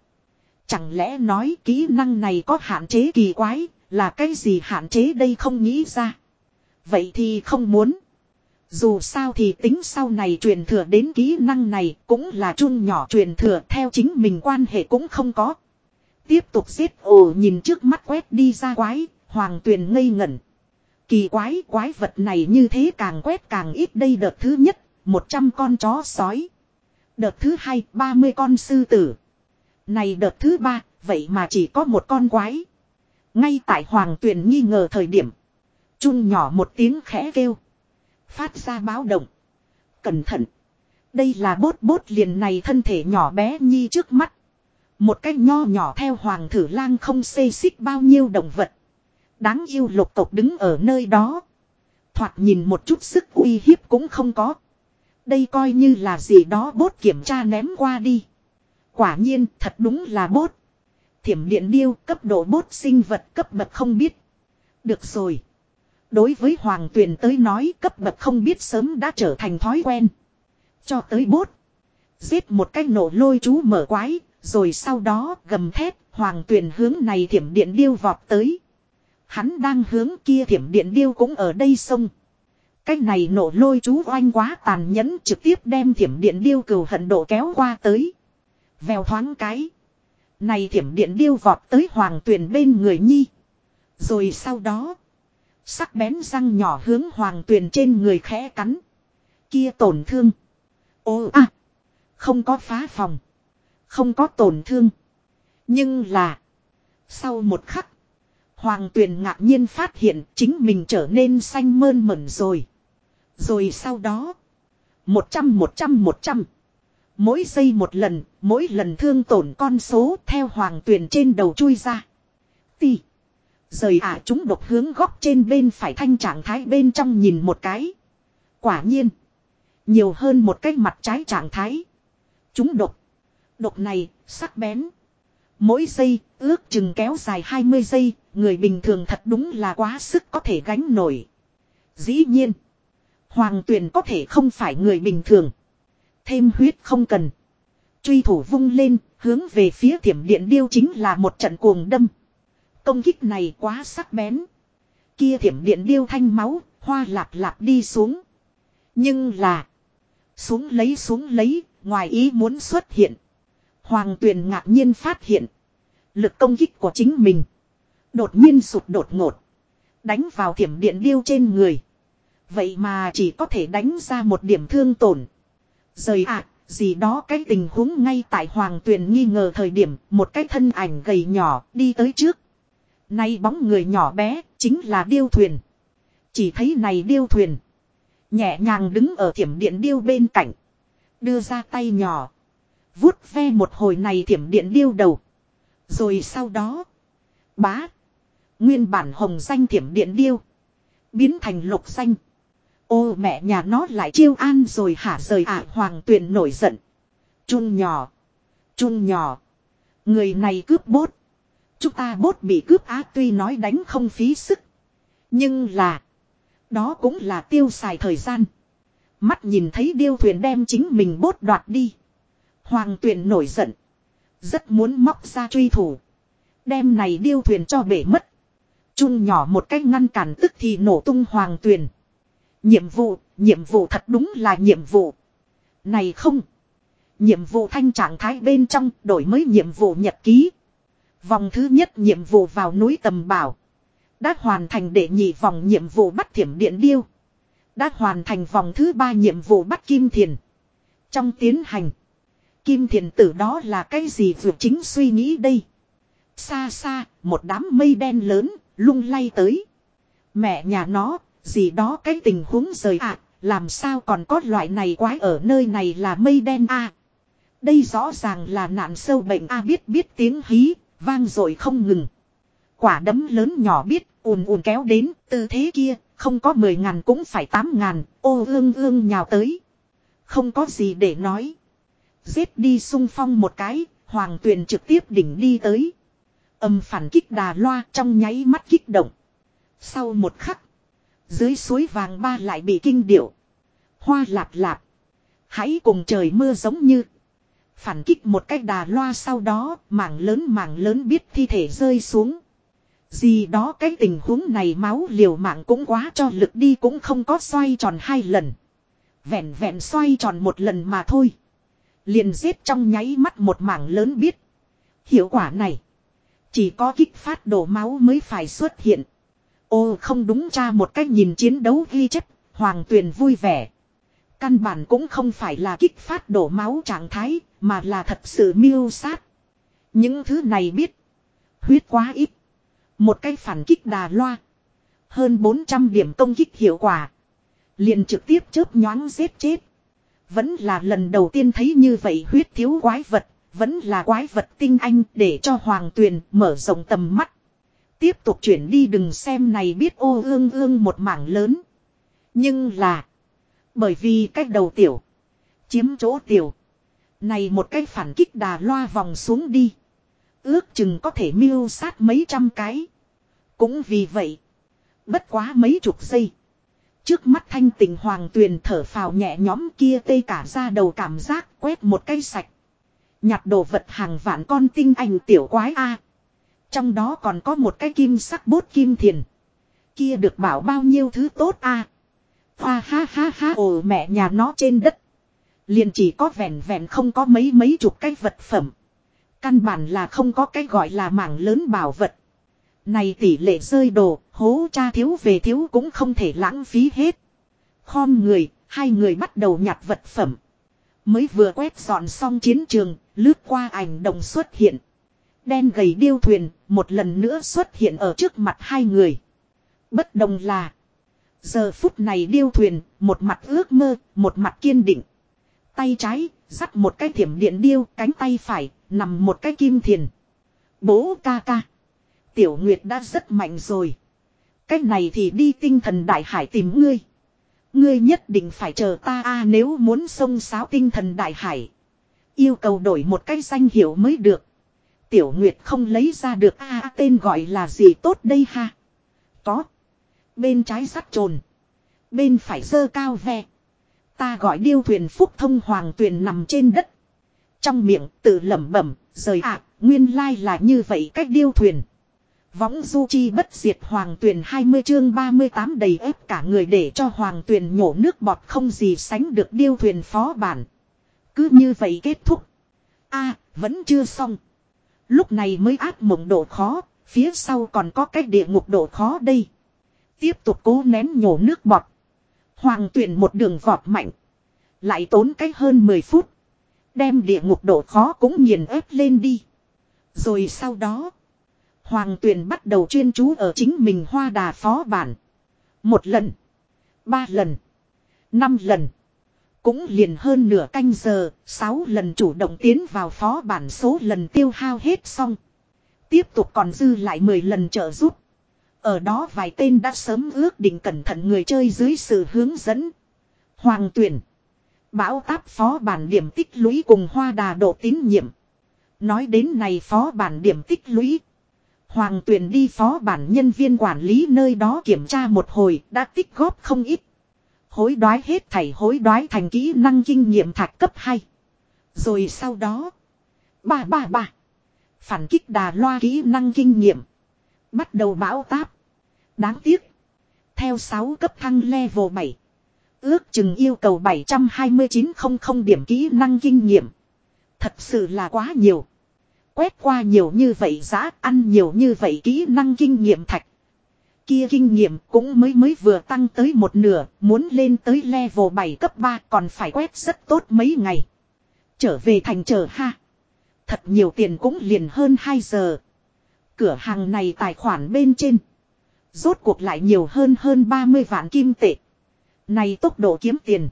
Chẳng lẽ nói kỹ năng này có hạn chế kỳ quái, là cái gì hạn chế đây không nghĩ ra. Vậy thì không muốn. Dù sao thì tính sau này truyền thừa đến kỹ năng này cũng là chun nhỏ truyền thừa theo chính mình quan hệ cũng không có. Tiếp tục giết ồ nhìn trước mắt quét đi ra quái, hoàng tuyền ngây ngẩn. Kỳ quái quái vật này như thế càng quét càng ít đây đợt thứ nhất, 100 con chó sói. Đợt thứ hai, 30 con sư tử. Này đợt thứ ba, vậy mà chỉ có một con quái. Ngay tại hoàng tuyền nghi ngờ thời điểm. Chun nhỏ một tiếng khẽ kêu. Phát ra báo động. Cẩn thận. Đây là bốt bốt liền này thân thể nhỏ bé nhi trước mắt. Một cái nho nhỏ theo hoàng thử lang không xê xích bao nhiêu động vật. Đáng yêu lục tộc đứng ở nơi đó. Thoạt nhìn một chút sức uy hiếp cũng không có. Đây coi như là gì đó bốt kiểm tra ném qua đi. Quả nhiên, thật đúng là bốt. Thiểm điện điêu, cấp độ bốt sinh vật cấp bậc không biết. Được rồi. Đối với Hoàng Tuyền tới nói cấp bậc không biết sớm đã trở thành thói quen. Cho tới bốt. Giết một cái nổ lôi chú mở quái. Rồi sau đó gầm thét, Hoàng Tuyền hướng này thiểm điện điêu vọt tới. Hắn đang hướng kia thiểm điện điêu cũng ở đây sông. Cái này nổ lôi chú oanh quá tàn nhẫn trực tiếp đem thiểm điện điêu cừu hận độ kéo qua tới. Vèo thoáng cái. Này thiểm điện điêu vọt tới hoàng tuyền bên người nhi. Rồi sau đó. Sắc bén răng nhỏ hướng hoàng tuyền trên người khẽ cắn. Kia tổn thương. Ô à. Không có phá phòng. Không có tổn thương. Nhưng là. Sau một khắc. Hoàng tuyền ngạc nhiên phát hiện chính mình trở nên xanh mơn mẩn rồi. Rồi sau đó. Một trăm một trăm một trăm. Mỗi giây một lần, mỗi lần thương tổn con số theo hoàng tuyền trên đầu chui ra. Ti. Rời ả chúng độc hướng góc trên bên phải thanh trạng thái bên trong nhìn một cái. Quả nhiên. Nhiều hơn một cái mặt trái trạng thái. Chúng độc. Độc này, sắc bén. Mỗi giây, ước chừng kéo dài 20 giây, người bình thường thật đúng là quá sức có thể gánh nổi. Dĩ nhiên. Hoàng tuyền có thể không phải người bình thường. Thêm huyết không cần. Truy thủ vung lên, hướng về phía thiểm điện điêu chính là một trận cuồng đâm. Công kích này quá sắc bén. Kia thiểm điện điêu thanh máu, hoa lạp lạp đi xuống. Nhưng là. Xuống lấy xuống lấy, ngoài ý muốn xuất hiện. Hoàng tuyền ngạc nhiên phát hiện. Lực công kích của chính mình. Đột nhiên sụt đột ngột. Đánh vào thiểm điện điêu trên người. Vậy mà chỉ có thể đánh ra một điểm thương tổn. Rời ạ, gì đó cái tình huống ngay tại hoàng tuyền nghi ngờ thời điểm một cái thân ảnh gầy nhỏ đi tới trước. Nay bóng người nhỏ bé chính là điêu thuyền. Chỉ thấy này điêu thuyền. Nhẹ nhàng đứng ở thiểm điện điêu bên cạnh. Đưa ra tay nhỏ. vuốt ve một hồi này thiểm điện điêu đầu. Rồi sau đó. Bá. Nguyên bản hồng danh thiểm điện điêu. Biến thành lục xanh, Ô mẹ nhà nó lại chiêu an rồi hả rời ạ hoàng tuyền nổi giận. Trung nhỏ. Trung nhỏ. Người này cướp bốt. Chúng ta bốt bị cướp á tuy nói đánh không phí sức. Nhưng là. Đó cũng là tiêu xài thời gian. Mắt nhìn thấy điêu thuyền đem chính mình bốt đoạt đi. Hoàng tuyền nổi giận. Rất muốn móc ra truy thủ. Đem này điêu thuyền cho bể mất. Chun nhỏ một cách ngăn cản tức thì nổ tung hoàng tuyền. Nhiệm vụ, nhiệm vụ thật đúng là nhiệm vụ. Này không. Nhiệm vụ thanh trạng thái bên trong đổi mới nhiệm vụ nhật ký. Vòng thứ nhất nhiệm vụ vào núi tầm bảo. Đã hoàn thành để nhị vòng nhiệm vụ bắt thiểm điện điêu. Đã hoàn thành vòng thứ ba nhiệm vụ bắt kim thiền. Trong tiến hành. Kim thiền tử đó là cái gì vượt chính suy nghĩ đây. Xa xa, một đám mây đen lớn, lung lay tới. Mẹ nhà nó, gì đó cái tình huống rời ạ, làm sao còn có loại này quái ở nơi này là mây đen a Đây rõ ràng là nạn sâu bệnh a biết biết tiếng hí, vang rồi không ngừng. Quả đấm lớn nhỏ biết, ùn ùn kéo đến, tư thế kia, không có mười ngàn cũng phải tám ngàn, ô ương ương nhào tới. Không có gì để nói. Giết đi sung phong một cái, hoàng tuyền trực tiếp đỉnh đi tới. Âm phản kích đà loa trong nháy mắt kích động. Sau một khắc, dưới suối vàng ba lại bị kinh điệu. Hoa lạp lạp. Hãy cùng trời mưa giống như. Phản kích một cách đà loa sau đó, mảng lớn mảng lớn biết thi thể rơi xuống. Gì đó cái tình huống này máu liều mạng cũng quá cho lực đi cũng không có xoay tròn hai lần. Vẹn vẹn xoay tròn một lần mà thôi. Liền giết trong nháy mắt một mảng lớn biết. Hiệu quả này. Chỉ có kích phát đổ máu mới phải xuất hiện. Ô không đúng cha một cách nhìn chiến đấu ghi chất. Hoàng tuyền vui vẻ. Căn bản cũng không phải là kích phát đổ máu trạng thái. Mà là thật sự miêu sát. Những thứ này biết. Huyết quá ít. Một cái phản kích đà loa. Hơn 400 điểm công kích hiệu quả. Liền trực tiếp chớp nhoáng giết chết. Vẫn là lần đầu tiên thấy như vậy huyết thiếu quái vật. Vẫn là quái vật tinh anh để cho hoàng tuyền mở rộng tầm mắt. Tiếp tục chuyển đi đừng xem này biết ô ương ương một mảng lớn. Nhưng là. Bởi vì cách đầu tiểu. Chiếm chỗ tiểu. Này một cái phản kích đà loa vòng xuống đi. Ước chừng có thể miêu sát mấy trăm cái. Cũng vì vậy. Bất quá mấy chục giây. Trước mắt thanh tình hoàng tuyền thở phào nhẹ nhõm kia tê cả ra đầu cảm giác quét một cây sạch. Nhặt đồ vật hàng vạn con tinh anh tiểu quái A. Trong đó còn có một cái kim sắc bốt kim thiền. Kia được bảo bao nhiêu thứ tốt A. Hoa ha ha ha, ồ mẹ nhà nó trên đất. Liền chỉ có vẹn vẹn không có mấy mấy chục cái vật phẩm. Căn bản là không có cái gọi là mảng lớn bảo vật. Này tỷ lệ rơi đồ, hố cha thiếu về thiếu cũng không thể lãng phí hết. Khom người, hai người bắt đầu nhặt vật phẩm. Mới vừa quét dọn xong chiến trường, lướt qua ảnh đồng xuất hiện. Đen gầy điêu thuyền, một lần nữa xuất hiện ở trước mặt hai người. Bất đồng là, giờ phút này điêu thuyền, một mặt ước mơ, một mặt kiên định. Tay trái, dắt một cái thiểm điện điêu, cánh tay phải, nằm một cái kim thiền. Bố ca ca. Tiểu Nguyệt đã rất mạnh rồi. Cách này thì đi tinh thần đại hải tìm ngươi. Ngươi nhất định phải chờ ta a nếu muốn xông sáo tinh thần đại hải. Yêu cầu đổi một cái danh hiệu mới được. Tiểu Nguyệt không lấy ra được a tên gọi là gì tốt đây ha. Có. Bên trái sắt trồn. Bên phải dơ cao ve. Ta gọi điêu thuyền phúc thông hoàng tuyền nằm trên đất. Trong miệng tự lẩm bẩm, rời ạ, nguyên lai là như vậy cách điêu thuyền. Võng du chi bất diệt hoàng tuyền 20 chương 38 đầy ép cả người để cho hoàng tuyền nhổ nước bọt không gì sánh được điêu thuyền phó bản. Cứ như vậy kết thúc. a vẫn chưa xong. Lúc này mới áp mộng độ khó, phía sau còn có cái địa ngục độ khó đây. Tiếp tục cố nén nhổ nước bọt. Hoàng tuyền một đường vọt mạnh. Lại tốn cách hơn 10 phút. Đem địa ngục độ khó cũng nghiền ép lên đi. Rồi sau đó. Hoàng tuyền bắt đầu chuyên chú ở chính mình hoa đà phó bản. Một lần. Ba lần. Năm lần. Cũng liền hơn nửa canh giờ. Sáu lần chủ động tiến vào phó bản số lần tiêu hao hết xong. Tiếp tục còn dư lại mười lần trợ giúp. Ở đó vài tên đã sớm ước định cẩn thận người chơi dưới sự hướng dẫn. Hoàng tuyển. Bão táp phó bản điểm tích lũy cùng hoa đà độ tín nhiệm. Nói đến này phó bản điểm tích lũy. Hoàng tuyển đi phó bản nhân viên quản lý nơi đó kiểm tra một hồi đã tích góp không ít. Hối đoái hết thảy hối đoái thành kỹ năng kinh nghiệm thạch cấp 2. Rồi sau đó. Ba ba ba. Phản kích đà loa kỹ năng kinh nghiệm. Bắt đầu bão táp. Đáng tiếc. Theo 6 cấp thăng level 7. Ước chừng yêu cầu 72900 điểm kỹ năng kinh nghiệm. Thật sự là quá nhiều. Quét qua nhiều như vậy giá ăn nhiều như vậy kỹ năng kinh nghiệm thạch. Kia kinh nghiệm cũng mới mới vừa tăng tới một nửa, muốn lên tới level 7 cấp 3 còn phải quét rất tốt mấy ngày. Trở về thành trở ha. Thật nhiều tiền cũng liền hơn 2 giờ. Cửa hàng này tài khoản bên trên. Rốt cuộc lại nhiều hơn hơn 30 vạn kim tệ. Này tốc độ kiếm tiền.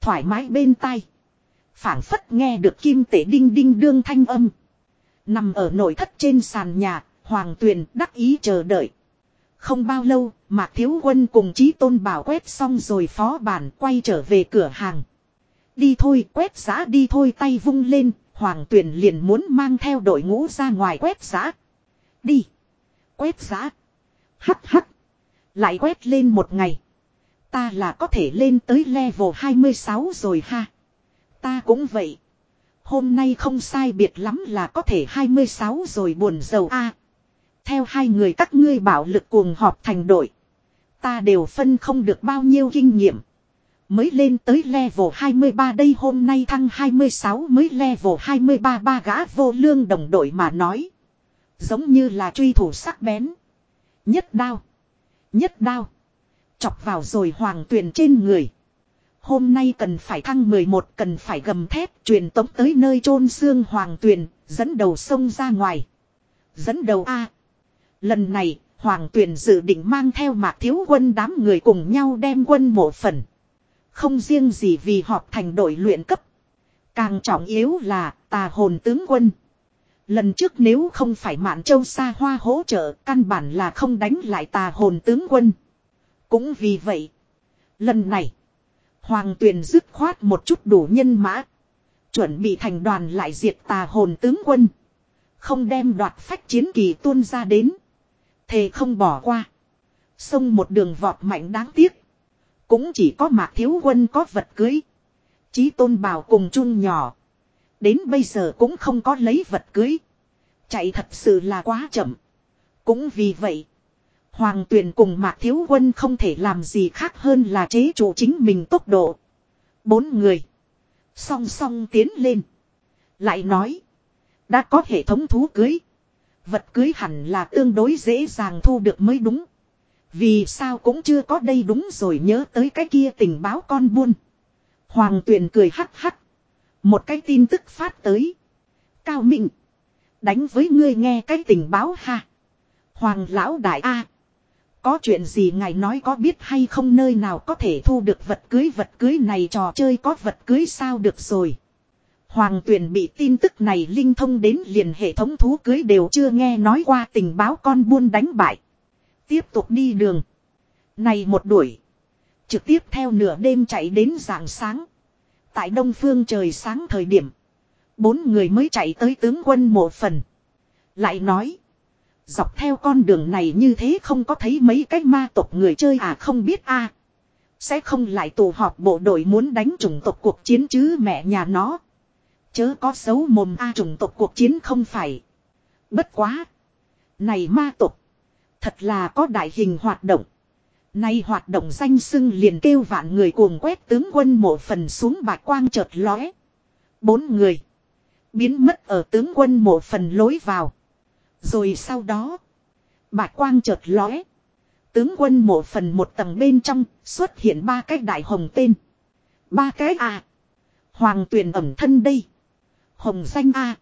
Thoải mái bên tai. phảng phất nghe được kim tệ đinh đinh đương thanh âm. Nằm ở nội thất trên sàn nhà, Hoàng Tuyền đắc ý chờ đợi. Không bao lâu, Mạc Thiếu Quân cùng Chí Tôn Bảo quét xong rồi phó bản quay trở về cửa hàng. Đi thôi, quét giá đi thôi tay vung lên, Hoàng Tuyền liền muốn mang theo đội ngũ ra ngoài quét giá. Đi. Quét giã. Hắc hắc. Lại quét lên một ngày. Ta là có thể lên tới level 26 rồi ha. Ta cũng vậy. Hôm nay không sai biệt lắm là có thể 26 rồi buồn giàu a. theo hai người các ngươi bảo lực cuồng họp thành đội. Ta đều phân không được bao nhiêu kinh nghiệm. Mới lên tới level 23 đây hôm nay thăng 26 mới level 23 ba gã vô lương đồng đội mà nói. Giống như là truy thủ sắc bén. Nhất đao. Nhất đao. Chọc vào rồi hoàng tuyền trên người. Hôm nay cần phải thăng 11 cần phải gầm thép truyền tống tới nơi chôn xương hoàng tuyền, dẫn đầu sông ra ngoài. Dẫn đầu A. Lần này, hoàng tuyền dự định mang theo mạc thiếu quân đám người cùng nhau đem quân mộ phần. Không riêng gì vì họp thành đội luyện cấp. Càng trọng yếu là tà hồn tướng quân. Lần trước nếu không phải Mạn Châu xa hoa hỗ trợ, căn bản là không đánh lại tà hồn tướng quân. Cũng vì vậy. Lần này. Hoàng tuyền dứt khoát một chút đủ nhân mã. Chuẩn bị thành đoàn lại diệt tà hồn tướng quân. Không đem đoạt phách chiến kỳ tuôn ra đến. Thề không bỏ qua. Xông một đường vọt mạnh đáng tiếc. Cũng chỉ có mạc thiếu quân có vật cưới. Chí tôn bảo cùng chung nhỏ. Đến bây giờ cũng không có lấy vật cưới. Chạy thật sự là quá chậm. Cũng vì vậy. Hoàng tuyền cùng mạc thiếu quân không thể làm gì khác hơn là chế chủ chính mình tốc độ. Bốn người. Song song tiến lên. Lại nói. Đã có hệ thống thú cưới. Vật cưới hẳn là tương đối dễ dàng thu được mới đúng. Vì sao cũng chưa có đây đúng rồi nhớ tới cái kia tình báo con buôn. Hoàng tuyền cười hắc hắc. Một cái tin tức phát tới. Cao Minh. Đánh với ngươi nghe cái tình báo ha. Hoàng lão đại A. Có chuyện gì ngài nói có biết hay không nơi nào có thể thu được vật cưới vật cưới này trò chơi có vật cưới sao được rồi. Hoàng tuyển bị tin tức này linh thông đến liền hệ thống thú cưới đều chưa nghe nói qua tình báo con buôn đánh bại. Tiếp tục đi đường. Này một đuổi. Trực tiếp theo nửa đêm chạy đến rạng sáng. Tại đông phương trời sáng thời điểm. Bốn người mới chạy tới tướng quân mộ phần. Lại nói. Dọc theo con đường này như thế không có thấy mấy cái ma tộc người chơi à không biết a Sẽ không lại tụ họp bộ đội muốn đánh chủng tộc cuộc chiến chứ mẹ nhà nó. Chớ có xấu mồm a chủng tộc cuộc chiến không phải. Bất quá. Này ma tộc. Thật là có đại hình hoạt động. Nay hoạt động danh sưng liền kêu vạn người cuồng quét tướng quân mộ phần xuống bạc quang chợt lóe. Bốn người. Biến mất ở tướng quân mộ phần lối vào. Rồi sau đó. Bạc quang chợt lóe. Tướng quân mộ phần một tầng bên trong xuất hiện ba cái đại hồng tên. Ba cái à. Hoàng tuyển ẩm thân đây. Hồng danh A.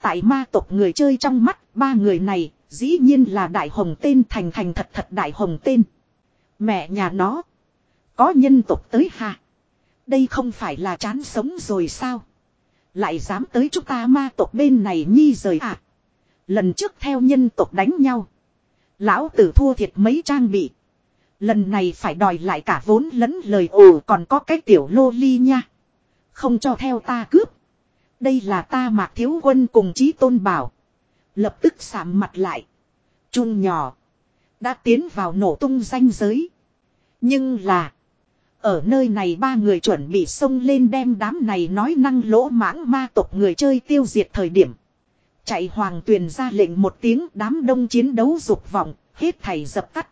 Tại ma tộc người chơi trong mắt, ba người này dĩ nhiên là đại hồng tên thành thành thật thật đại hồng tên. Mẹ nhà nó. Có nhân tộc tới hà Đây không phải là chán sống rồi sao. Lại dám tới chúng ta ma tộc bên này nhi rời à. Lần trước theo nhân tộc đánh nhau. Lão tử thua thiệt mấy trang bị. Lần này phải đòi lại cả vốn lẫn lời ồ còn có cái tiểu lô ly nha. Không cho theo ta cướp. Đây là ta mạc thiếu quân cùng chí tôn bảo. Lập tức sạm mặt lại. Chun nhỏ. Đã tiến vào nổ tung danh giới. Nhưng là. Ở nơi này ba người chuẩn bị xông lên đem đám này nói năng lỗ mãng ma tộc người chơi tiêu diệt thời điểm. Chạy hoàng tuyền ra lệnh một tiếng đám đông chiến đấu dục vọng, hết thảy dập tắt.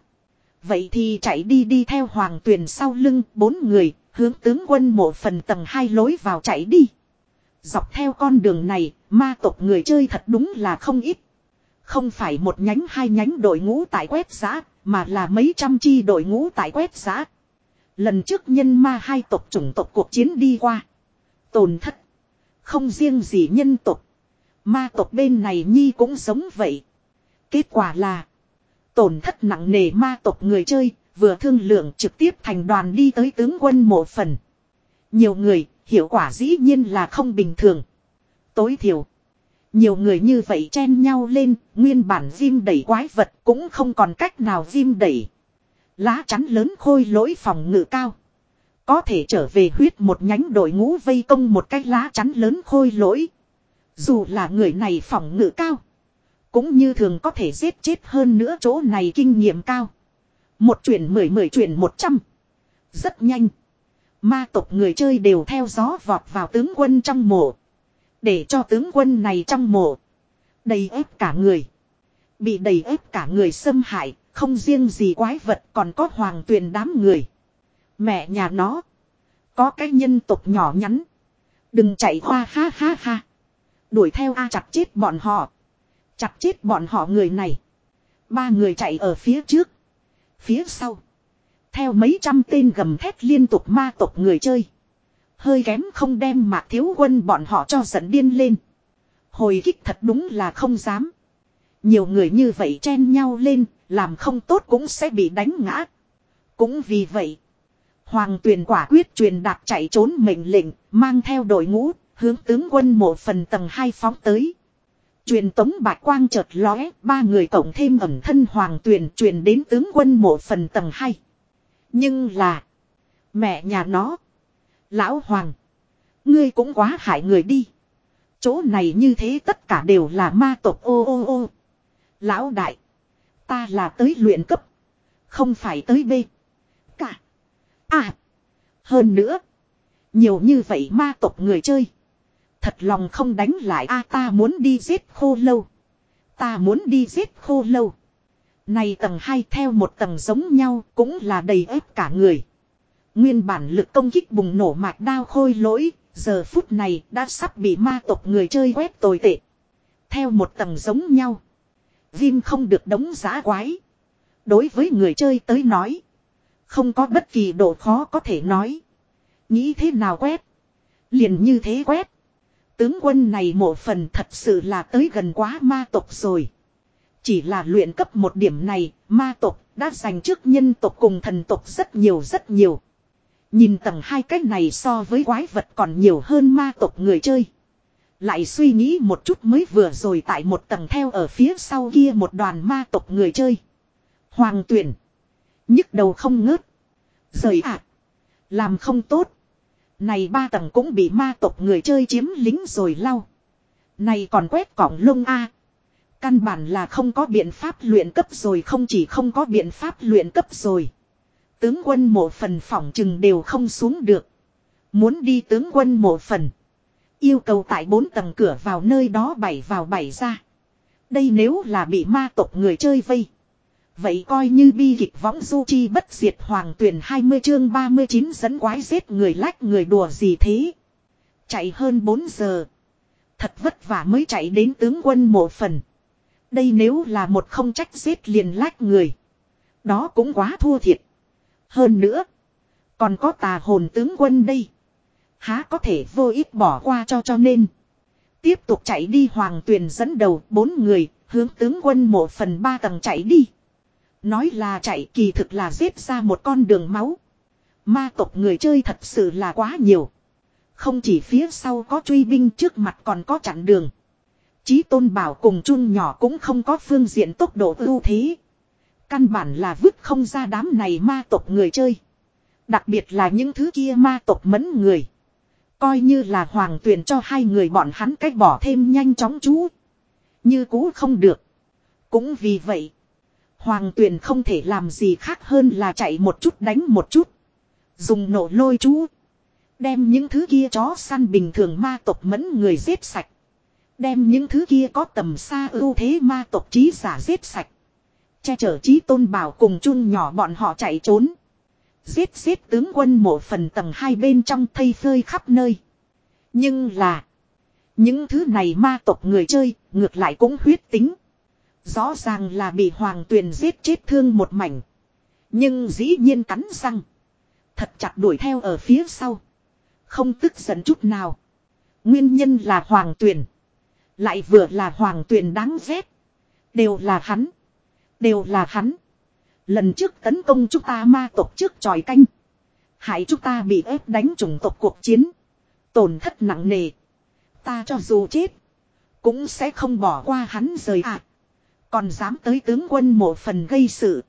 Vậy thì chạy đi đi theo hoàng tuyền sau lưng bốn người, hướng tướng quân mộ phần tầng hai lối vào chạy đi. Dọc theo con đường này, ma tộc người chơi thật đúng là không ít. Không phải một nhánh hai nhánh đội ngũ tại quét giã, mà là mấy trăm chi đội ngũ tại quét giã. Lần trước nhân ma hai tộc chủng tộc cuộc chiến đi qua. Tồn thất. Không riêng gì nhân tộc. Ma tộc bên này nhi cũng giống vậy. Kết quả là. Tổn thất nặng nề ma tộc người chơi. Vừa thương lượng trực tiếp thành đoàn đi tới tướng quân mộ phần. Nhiều người, hiệu quả dĩ nhiên là không bình thường. Tối thiểu. Nhiều người như vậy chen nhau lên, nguyên bản diêm đẩy quái vật cũng không còn cách nào diêm đẩy. Lá chắn lớn khôi lỗi phòng ngự cao. Có thể trở về huyết một nhánh đội ngũ vây công một cái lá chắn lớn khôi lỗi. Dù là người này phòng ngự cao. Cũng như thường có thể giết chết hơn nữa chỗ này kinh nghiệm cao. Một chuyển mười mười chuyển một trăm. Rất nhanh. Ma tộc người chơi đều theo gió vọt vào tướng quân trong mộ. Để cho tướng quân này trong mộ. Đầy ép cả người. Bị đầy ép cả người xâm hại, không riêng gì quái vật còn có hoàng tuyền đám người. Mẹ nhà nó. Có cái nhân tục nhỏ nhắn. Đừng chạy hoa ha ha ha. Đuổi theo A chặt chết bọn họ. Chặt chết bọn họ người này. Ba người chạy ở phía trước. Phía sau. Theo mấy trăm tên gầm thét liên tục ma tộc người chơi. Hơi kém không đem mạc thiếu quân bọn họ cho giận điên lên. Hồi kích thật đúng là không dám. Nhiều người như vậy chen nhau lên, làm không tốt cũng sẽ bị đánh ngã. Cũng vì vậy, Hoàng tuyền quả quyết truyền đạt chạy trốn mệnh lệnh, mang theo đội ngũ, hướng tướng quân mộ phần tầng hai phóng tới. Truyền tống bạch quang chợt lóe, ba người cộng thêm ẩm thân hoàng tuyền truyền đến tướng quân mộ phần tầng hai Nhưng là, mẹ nhà nó, lão hoàng, ngươi cũng quá hại người đi. Chỗ này như thế tất cả đều là ma tộc ô ô ô. Lão đại, ta là tới luyện cấp, không phải tới B. Cả. À. Hơn nữa. Nhiều như vậy ma tộc người chơi. Thật lòng không đánh lại a ta muốn đi giết khô lâu. Ta muốn đi giết khô lâu. Này tầng 2 theo một tầng giống nhau cũng là đầy ép cả người. Nguyên bản lực công kích bùng nổ mạch đao khôi lỗi, giờ phút này đã sắp bị ma tộc người chơi quét tồi tệ. Theo một tầng giống nhau. Vim không được đóng giá quái. Đối với người chơi tới nói. Không có bất kỳ độ khó có thể nói. Nghĩ thế nào quét. Liền như thế quét. Tướng quân này một phần thật sự là tới gần quá ma tộc rồi. Chỉ là luyện cấp một điểm này, ma tộc đã giành trước nhân tộc cùng thần tộc rất nhiều rất nhiều. Nhìn tầng hai cái này so với quái vật còn nhiều hơn ma tộc người chơi. Lại suy nghĩ một chút mới vừa rồi tại một tầng theo ở phía sau kia một đoàn ma tộc người chơi. Hoàng tuyển nhức đầu không ngớt. Rời ạ. À. Làm không tốt. Này ba tầng cũng bị ma tộc người chơi chiếm lính rồi lau. Này còn quét cỏng lông A. Căn bản là không có biện pháp luyện cấp rồi, không chỉ không có biện pháp luyện cấp rồi. Tướng quân mộ phần phỏng chừng đều không xuống được. Muốn đi tướng quân mộ phần. Yêu cầu tại bốn tầng cửa vào nơi đó bảy vào bảy ra. Đây nếu là bị ma tộc người chơi vây. Vậy coi như bi kịch võng du chi bất diệt hoàng tuyển 20 chương 39 dẫn quái giết người lách người đùa gì thế. Chạy hơn 4 giờ. Thật vất vả mới chạy đến tướng quân mộ phần. Đây nếu là một không trách giết liền lách người. Đó cũng quá thua thiệt. Hơn nữa. Còn có tà hồn tướng quân đây. Há có thể vô ích bỏ qua cho cho nên. Tiếp tục chạy đi hoàng tuyền dẫn đầu bốn người, hướng tướng quân một phần ba tầng chạy đi. Nói là chạy kỳ thực là giết ra một con đường máu. Ma tộc người chơi thật sự là quá nhiều. Không chỉ phía sau có truy binh trước mặt còn có chặn đường. Chí tôn bảo cùng chung nhỏ cũng không có phương diện tốc độ ưu thế. Căn bản là vứt không ra đám này ma tộc người chơi. Đặc biệt là những thứ kia ma tộc mẫn người. Coi như là hoàng tuyển cho hai người bọn hắn cách bỏ thêm nhanh chóng chú. Như cũ không được. Cũng vì vậy. Hoàng tuyền không thể làm gì khác hơn là chạy một chút đánh một chút. Dùng nổ lôi chú. Đem những thứ kia chó săn bình thường ma tộc mẫn người giết sạch. Đem những thứ kia có tầm xa ưu thế ma tộc trí giả giết sạch. Che chở trí tôn bảo cùng chung nhỏ bọn họ chạy trốn. Giết giết tướng quân một phần tầng hai bên trong thây phơi khắp nơi. Nhưng là. Những thứ này ma tộc người chơi, ngược lại cũng huyết tính. Rõ ràng là bị hoàng tuyền giết chết thương một mảnh. Nhưng dĩ nhiên cắn răng. Thật chặt đuổi theo ở phía sau. Không tức giận chút nào. Nguyên nhân là hoàng tuyền. Lại vừa là hoàng tuyền đáng ghét. Đều là hắn. Đều là hắn. Lần trước tấn công chúng ta ma tộc trước tròi canh. Hại chúng ta bị ép đánh chủng tộc cuộc chiến. Tổn thất nặng nề. Ta cho dù chết. Cũng sẽ không bỏ qua hắn rời ạ. À. Còn dám tới tướng quân một phần gây sự.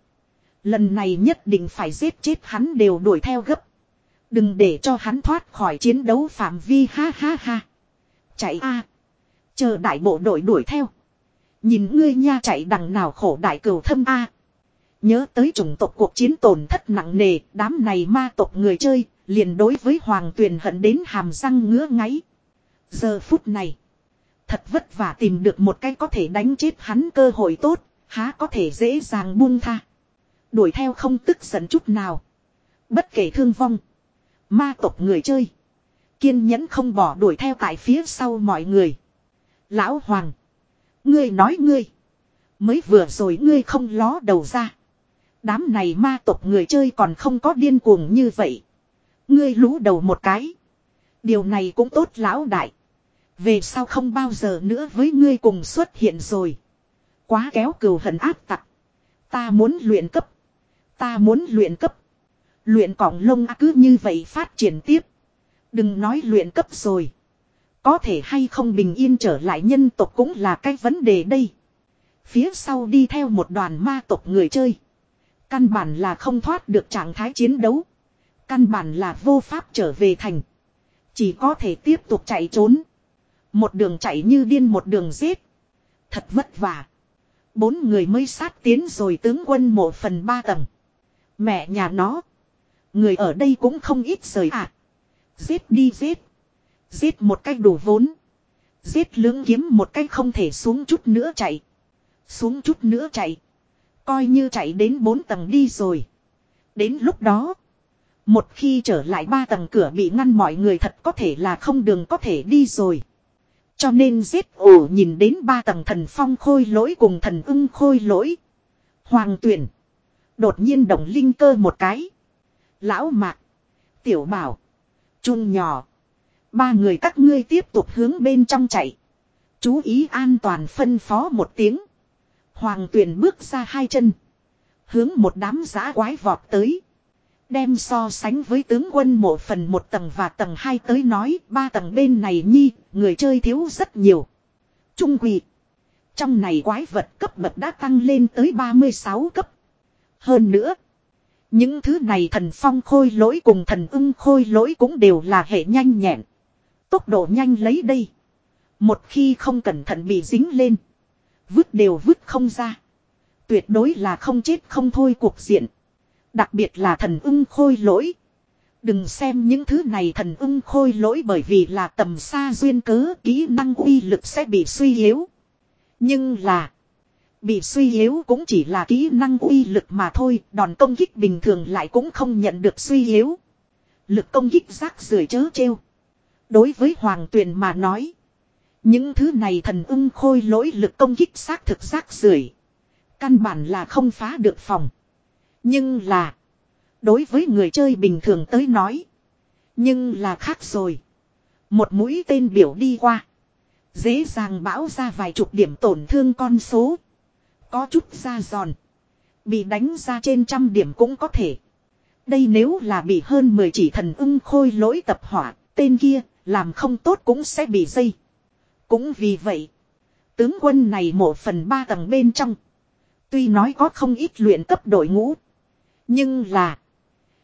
Lần này nhất định phải giết chết hắn đều đuổi theo gấp. Đừng để cho hắn thoát khỏi chiến đấu phạm vi, ha ha ha. Chạy a Chờ đại bộ đội đuổi theo. Nhìn ngươi nha chạy đằng nào khổ đại cửu thâm a Nhớ tới chủng tộc cuộc chiến tổn thất nặng nề, đám này ma tộc người chơi, liền đối với hoàng tuyền hận đến hàm răng ngứa ngáy. Giờ phút này, Thật vất vả tìm được một cái có thể đánh chết hắn cơ hội tốt, Há có thể dễ dàng buông tha. Đuổi theo không tức giận chút nào. Bất kể thương vong. Ma tộc người chơi. Kiên nhẫn không bỏ đuổi theo tại phía sau mọi người. Lão Hoàng. Ngươi nói ngươi. Mới vừa rồi ngươi không ló đầu ra. Đám này ma tộc người chơi còn không có điên cuồng như vậy. Ngươi lú đầu một cái. Điều này cũng tốt lão đại. Về sao không bao giờ nữa với ngươi cùng xuất hiện rồi. Quá kéo cừu hận áp tặc. Ta muốn luyện cấp. Ta muốn luyện cấp. Luyện cỏng lông cứ như vậy phát triển tiếp. Đừng nói luyện cấp rồi. Có thể hay không bình yên trở lại nhân tộc cũng là cái vấn đề đây. Phía sau đi theo một đoàn ma tộc người chơi. Căn bản là không thoát được trạng thái chiến đấu. Căn bản là vô pháp trở về thành. Chỉ có thể tiếp tục chạy trốn. Một đường chạy như điên một đường giết. Thật vất vả. Bốn người mới sát tiến rồi tướng quân một phần ba tầng. Mẹ nhà nó. Người ở đây cũng không ít rời à. Giết đi giết. Giết một cách đủ vốn. Giết lưỡng kiếm một cách không thể xuống chút nữa chạy. Xuống chút nữa chạy. Coi như chạy đến bốn tầng đi rồi. Đến lúc đó. Một khi trở lại ba tầng cửa bị ngăn mọi người thật có thể là không đường có thể đi rồi. Cho nên giết ổ nhìn đến ba tầng thần phong khôi lỗi cùng thần ưng khôi lỗi. Hoàng tuyển. Đột nhiên động linh cơ một cái. Lão mạc. Tiểu bảo. Trung nhỏ. Ba người các ngươi tiếp tục hướng bên trong chạy. Chú ý an toàn phân phó một tiếng. Hoàng tuyển bước ra hai chân. Hướng một đám giã quái vọt tới. Đem so sánh với tướng quân một phần một tầng và tầng hai tới nói ba tầng bên này nhi, người chơi thiếu rất nhiều. Trung quỷ. Trong này quái vật cấp bậc đã tăng lên tới 36 cấp. Hơn nữa. Những thứ này thần phong khôi lỗi cùng thần ưng khôi lỗi cũng đều là hệ nhanh nhẹn. Tốc độ nhanh lấy đây. Một khi không cẩn thận bị dính lên. Vứt đều vứt không ra. Tuyệt đối là không chết không thôi cuộc diện. Đặc biệt là thần ưng khôi lỗi. Đừng xem những thứ này thần ưng khôi lỗi bởi vì là tầm xa duyên cớ kỹ năng uy lực sẽ bị suy yếu. Nhưng là. Bị suy yếu cũng chỉ là kỹ năng uy lực mà thôi, đòn công kích bình thường lại cũng không nhận được suy yếu. Lực công kích rác rưởi chớ treo. Đối với Hoàng Tuyền mà nói. Những thứ này thần ưng khôi lỗi lực công kích xác thực xác rưởi Căn bản là không phá được phòng. Nhưng là. Đối với người chơi bình thường tới nói. Nhưng là khác rồi. Một mũi tên biểu đi qua. Dễ dàng bão ra vài chục điểm tổn thương con số. Có chút ra giòn. Bị đánh ra trên trăm điểm cũng có thể. Đây nếu là bị hơn 10 chỉ thần ưng khôi lỗi tập hỏa, tên kia, làm không tốt cũng sẽ bị dây. Cũng vì vậy, tướng quân này một phần ba tầng bên trong. Tuy nói có không ít luyện cấp đội ngũ. Nhưng là,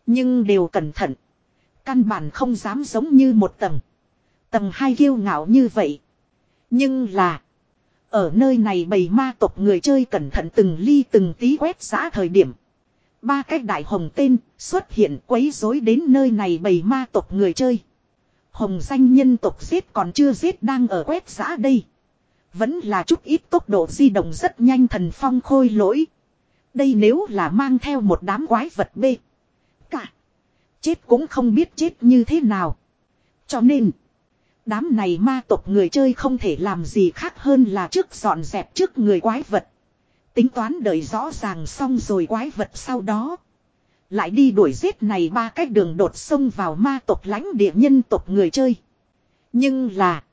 nhưng đều cẩn thận. Căn bản không dám giống như một tầng. Tầng hai kiêu ngạo như vậy. Nhưng là, ở nơi này bầy ma tộc người chơi cẩn thận từng ly từng tí quét xã thời điểm. Ba cái đại hồng tên xuất hiện quấy rối đến nơi này bầy ma tộc người chơi. Hồng danh nhân tộc giết còn chưa giết đang ở quét xã đây. Vẫn là chút ít tốc độ di động rất nhanh thần phong khôi lỗi. Đây nếu là mang theo một đám quái vật bê. Cả. Chết cũng không biết chết như thế nào. Cho nên. Đám này ma tộc người chơi không thể làm gì khác hơn là trước dọn dẹp trước người quái vật. Tính toán đợi rõ ràng xong rồi quái vật sau đó. Lại đi đuổi giết này ba cách đường đột sông vào ma tộc lãnh địa nhân tộc người chơi. Nhưng là.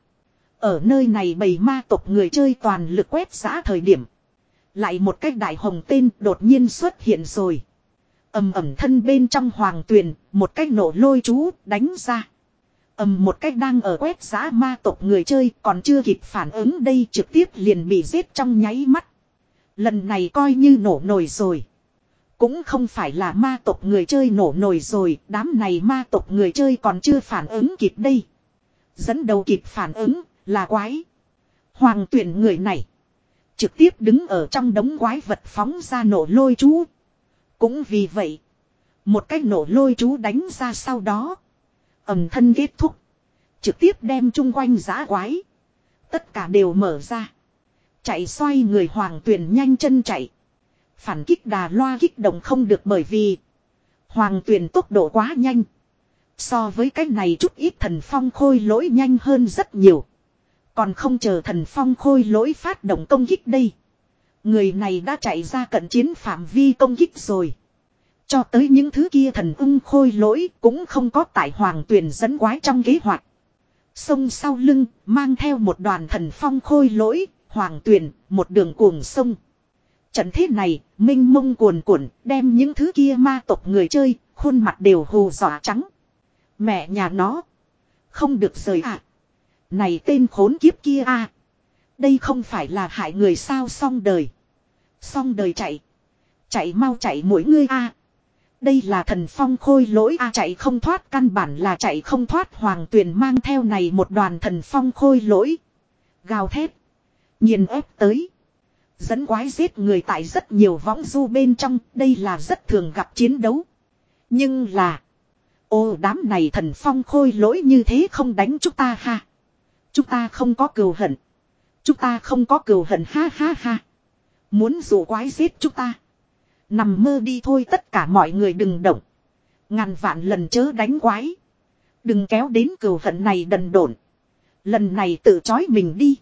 Ở nơi này bầy ma tộc người chơi toàn lực quét dã thời điểm. Lại một cách đại hồng tên đột nhiên xuất hiện rồi. ầm ẩm thân bên trong hoàng tuyền, một cách nổ lôi chú đánh ra ầm một cách đang ở quét giã ma tộc người chơi còn chưa kịp phản ứng đây trực tiếp liền bị giết trong nháy mắt. Lần này coi như nổ nổi rồi. Cũng không phải là ma tộc người chơi nổ nổi rồi, đám này ma tộc người chơi còn chưa phản ứng kịp đây. Dẫn đầu kịp phản ứng, là quái. Hoàng tuyển người này. Trực tiếp đứng ở trong đống quái vật phóng ra nổ lôi chú. Cũng vì vậy. Một cách nổ lôi chú đánh ra sau đó. Ẩm thân kết thúc. Trực tiếp đem chung quanh giã quái. Tất cả đều mở ra. Chạy xoay người hoàng tuyền nhanh chân chạy. Phản kích đà loa kích động không được bởi vì. Hoàng tuyền tốc độ quá nhanh. So với cái này chút ít thần phong khôi lỗi nhanh hơn rất nhiều. Còn không chờ thần phong khôi lỗi phát động công kích đây. Người này đã chạy ra cận chiến phạm vi công kích rồi. Cho tới những thứ kia thần ung khôi lỗi cũng không có tại hoàng tuyển dẫn quái trong kế hoạch. Sông sau lưng mang theo một đoàn thần phong khôi lỗi, hoàng tuyển, một đường cuồng sông. Trận thế này, minh mông cuồn cuộn, đem những thứ kia ma tộc người chơi, khuôn mặt đều hù dọa trắng. Mẹ nhà nó. Không được rời ạ. À. Này tên khốn kiếp kia a à. Đây không phải là hại người sao xong đời. Xong đời chạy. Chạy mau chạy mỗi ngươi a Đây là thần phong khôi lỗi a chạy không thoát căn bản là chạy không thoát hoàng tuyền mang theo này một đoàn thần phong khôi lỗi. Gào thét. Nhìn ép tới. Dẫn quái giết người tại rất nhiều võng du bên trong, đây là rất thường gặp chiến đấu. Nhưng là. Ô đám này thần phong khôi lỗi như thế không đánh chúng ta ha. Chúng ta không có cừu hận. Chúng ta không có cừu hận ha ha ha. Muốn dụ quái giết chúng ta. Nằm mơ đi thôi tất cả mọi người đừng động. Ngàn vạn lần chớ đánh quái. Đừng kéo đến cừu hận này đần độn. Lần này tự chói mình đi.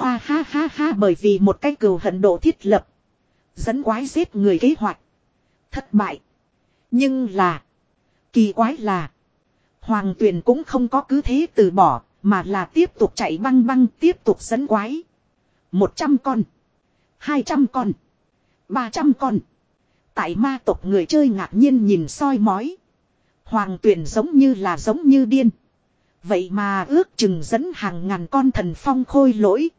Hoa ha ha ha, bởi vì một cái cừu hận độ thiết lập. Dẫn quái giết người kế hoạch. Thất bại. Nhưng là. Kỳ quái là. Hoàng tuyền cũng không có cứ thế từ bỏ. Mà là tiếp tục chạy băng băng, tiếp tục dẫn quái. Một trăm con. hai trăm con. ba trăm con. Tại ma tộc người chơi ngạc nhiên nhìn soi mói. Hoàng tuyển giống như là giống như điên. Vậy mà ước chừng dẫn hàng ngàn con thần phong khôi lỗi.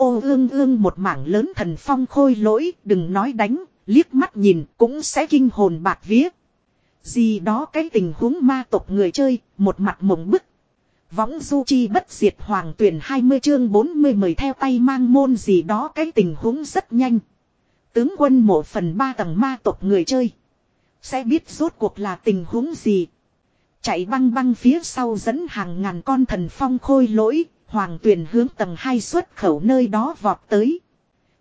Ô ương ương một mảng lớn thần phong khôi lỗi đừng nói đánh, liếc mắt nhìn cũng sẽ kinh hồn bạc vía. Gì đó cái tình huống ma tộc người chơi, một mặt mộng bức. Võng du chi bất diệt hoàng tuyển 20 chương 40 mời theo tay mang môn gì đó cái tình huống rất nhanh. Tướng quân mộ phần ba tầng ma tộc người chơi. Sẽ biết rốt cuộc là tình huống gì. Chạy băng băng phía sau dẫn hàng ngàn con thần phong khôi lỗi, hoàng Tuyền hướng tầng 2 xuất khẩu nơi đó vọt tới.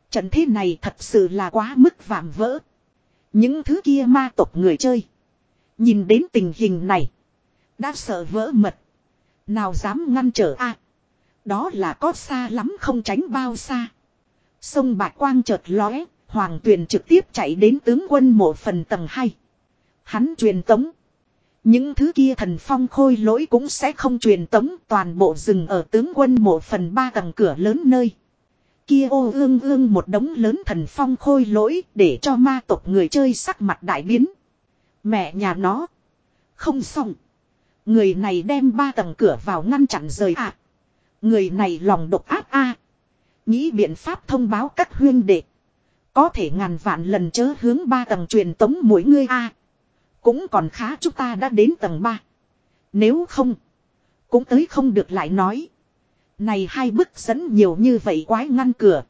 Trận thế này thật sự là quá mức vạm vỡ. Những thứ kia ma tộc người chơi. Nhìn đến tình hình này. Đã sợ vỡ mật. Nào dám ngăn trở a Đó là có xa lắm không tránh bao xa. Sông Bạc Quang chợt lóe, Hoàng Tuyền trực tiếp chạy đến tướng quân mộ phần tầng 2. Hắn truyền tống. Những thứ kia thần phong khôi lỗi cũng sẽ không truyền tống, toàn bộ rừng ở tướng quân mộ phần ba tầng cửa lớn nơi. Kia ô ương ương một đống lớn thần phong khôi lỗi để cho ma tộc người chơi sắc mặt đại biến. Mẹ nhà nó. Không xong. Người này đem ba tầng cửa vào ngăn chặn rời ạ. À. Người này lòng độc ác a. Nghĩ biện pháp thông báo các huyên đệ. Có thể ngàn vạn lần chớ hướng ba tầng truyền tống mỗi người a. Cũng còn khá chúng ta đã đến tầng 3. Nếu không. Cũng tới không được lại nói. Này hai bức dẫn nhiều như vậy quái ngăn cửa.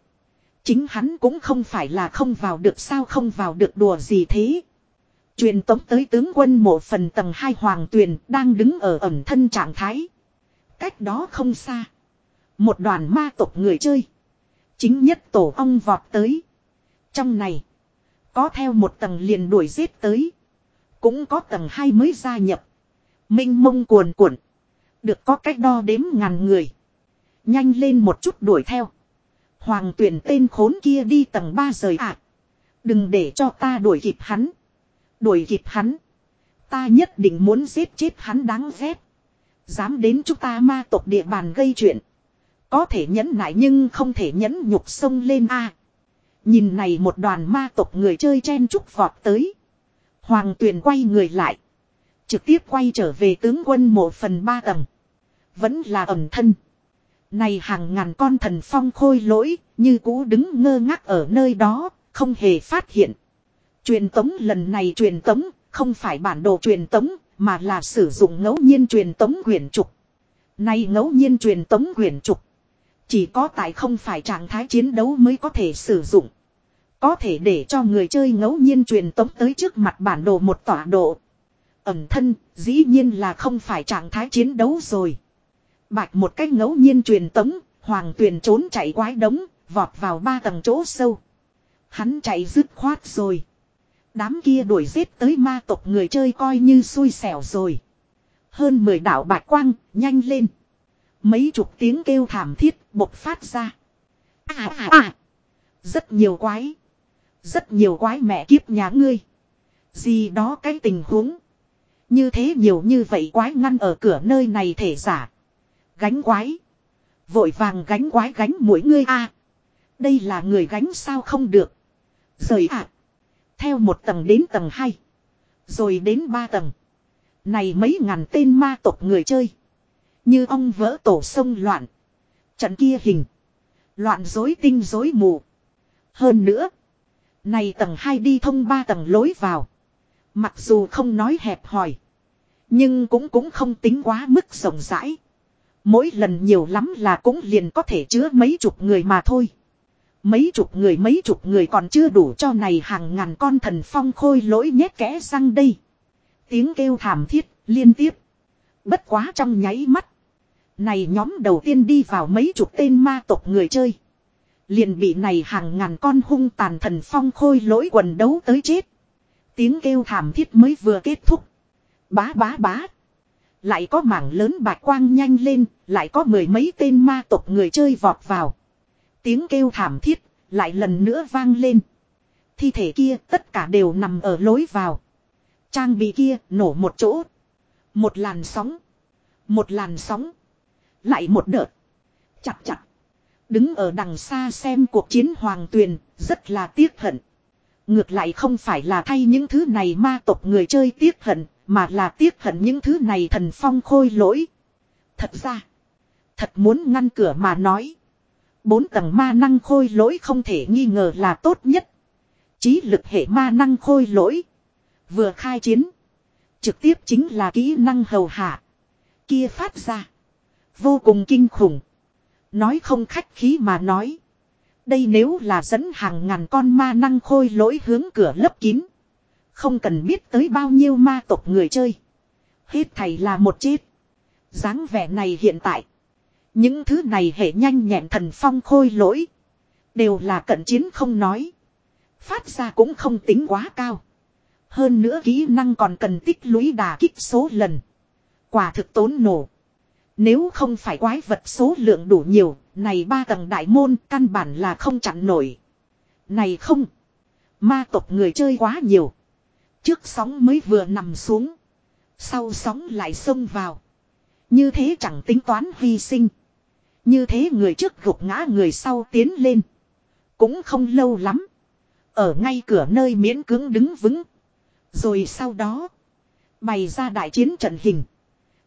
Chính hắn cũng không phải là không vào được sao không vào được đùa gì thế. Truyền tống tới tướng quân mộ phần tầng hai hoàng tuyền đang đứng ở ẩm thân trạng thái. Cách đó không xa. Một đoàn ma tộc người chơi. Chính nhất tổ ong vọt tới. Trong này. Có theo một tầng liền đuổi giết tới. Cũng có tầng hai mới gia nhập. Minh mông cuồn cuộn. Được có cách đo đếm ngàn người. Nhanh lên một chút đuổi theo. Hoàng tuyển tên khốn kia đi tầng ba rời ạ. Đừng để cho ta đuổi kịp hắn. Đuổi kịp hắn. Ta nhất định muốn giết chết hắn đáng ghét. Dám đến chúng ta ma tộc địa bàn gây chuyện. Có thể nhẫn nại nhưng không thể nhẫn nhục sông lên a. Nhìn này một đoàn ma tộc người chơi chen chúc vọt tới. Hoàng tuyền quay người lại. Trực tiếp quay trở về tướng quân một phần ba tầng. Vẫn là ẩm thân. Này hàng ngàn con thần phong khôi lỗi, như cũ đứng ngơ ngác ở nơi đó, không hề phát hiện. Truyền tống lần này truyền tống, không phải bản đồ truyền tống, mà là sử dụng ngẫu nhiên truyền tống quyển trục. Này ngẫu nhiên truyền tống quyển trục. Chỉ có tại không phải trạng thái chiến đấu mới có thể sử dụng. Có thể để cho người chơi ngẫu nhiên truyền tống tới trước mặt bản đồ một tọa độ. Ẩm thân, dĩ nhiên là không phải trạng thái chiến đấu rồi. Bạch một cách ngẫu nhiên truyền tống, hoàng tuyền trốn chạy quái đống, vọt vào ba tầng chỗ sâu. Hắn chạy dứt khoát rồi. Đám kia đuổi giết tới ma tộc người chơi coi như xui xẻo rồi. Hơn 10 đạo bạch quang, nhanh lên. Mấy chục tiếng kêu thảm thiết bộc phát ra. À à à. Rất nhiều quái. Rất nhiều quái mẹ kiếp nhà ngươi. Gì đó cái tình huống. Như thế nhiều như vậy quái ngăn ở cửa nơi này thể giả. Gánh quái. Vội vàng gánh quái gánh mỗi ngươi a Đây là người gánh sao không được. Rời ạ. Theo một tầng đến tầng hai. Rồi đến ba tầng. Này mấy ngàn tên ma tộc người chơi. Như ông vỡ tổ sông loạn. Trận kia hình. Loạn dối tinh dối mù. Hơn nữa. Này tầng 2 đi thông 3 tầng lối vào. Mặc dù không nói hẹp hòi. Nhưng cũng cũng không tính quá mức rộng rãi. Mỗi lần nhiều lắm là cũng liền có thể chứa mấy chục người mà thôi. Mấy chục người mấy chục người còn chưa đủ cho này hàng ngàn con thần phong khôi lỗi nhét kẽ răng đây. Tiếng kêu thảm thiết, liên tiếp. Bất quá trong nháy mắt. Này nhóm đầu tiên đi vào mấy chục tên ma tộc người chơi. Liền bị này hàng ngàn con hung tàn thần phong khôi lỗi quần đấu tới chết. Tiếng kêu thảm thiết mới vừa kết thúc. Bá bá bá. Lại có mảng lớn bạch quang nhanh lên, lại có mười mấy tên ma tộc người chơi vọt vào. Tiếng kêu thảm thiết, lại lần nữa vang lên. Thi thể kia tất cả đều nằm ở lối vào. Trang bị kia nổ một chỗ. Một làn sóng. Một làn sóng. Lại một đợt. Chặt chặt. Đứng ở đằng xa xem cuộc chiến hoàng tuyền, rất là tiếc hận. Ngược lại không phải là thay những thứ này ma tộc người chơi tiếc hận, mà là tiếc hận những thứ này thần phong khôi lỗi. Thật ra, thật muốn ngăn cửa mà nói. Bốn tầng ma năng khôi lỗi không thể nghi ngờ là tốt nhất. Chí lực hệ ma năng khôi lỗi. Vừa khai chiến. Trực tiếp chính là kỹ năng hầu hạ. Kia phát ra. Vô cùng kinh khủng. Nói không khách khí mà nói. Đây nếu là dẫn hàng ngàn con ma năng khôi lỗi hướng cửa lấp kín. Không cần biết tới bao nhiêu ma tộc người chơi. Hết thầy là một chết. dáng vẻ này hiện tại. Những thứ này hệ nhanh nhẹn thần phong khôi lỗi. Đều là cận chiến không nói. Phát ra cũng không tính quá cao. Hơn nữa kỹ năng còn cần tích lũy đà kích số lần. Quả thực tốn nổ. Nếu không phải quái vật số lượng đủ nhiều, này ba tầng đại môn căn bản là không chặn nổi. Này không. Ma tộc người chơi quá nhiều. Trước sóng mới vừa nằm xuống. Sau sóng lại xông vào. Như thế chẳng tính toán hy sinh. Như thế người trước gục ngã người sau tiến lên. Cũng không lâu lắm. Ở ngay cửa nơi miễn cưỡng đứng vững. Rồi sau đó. Bày ra đại chiến trận hình.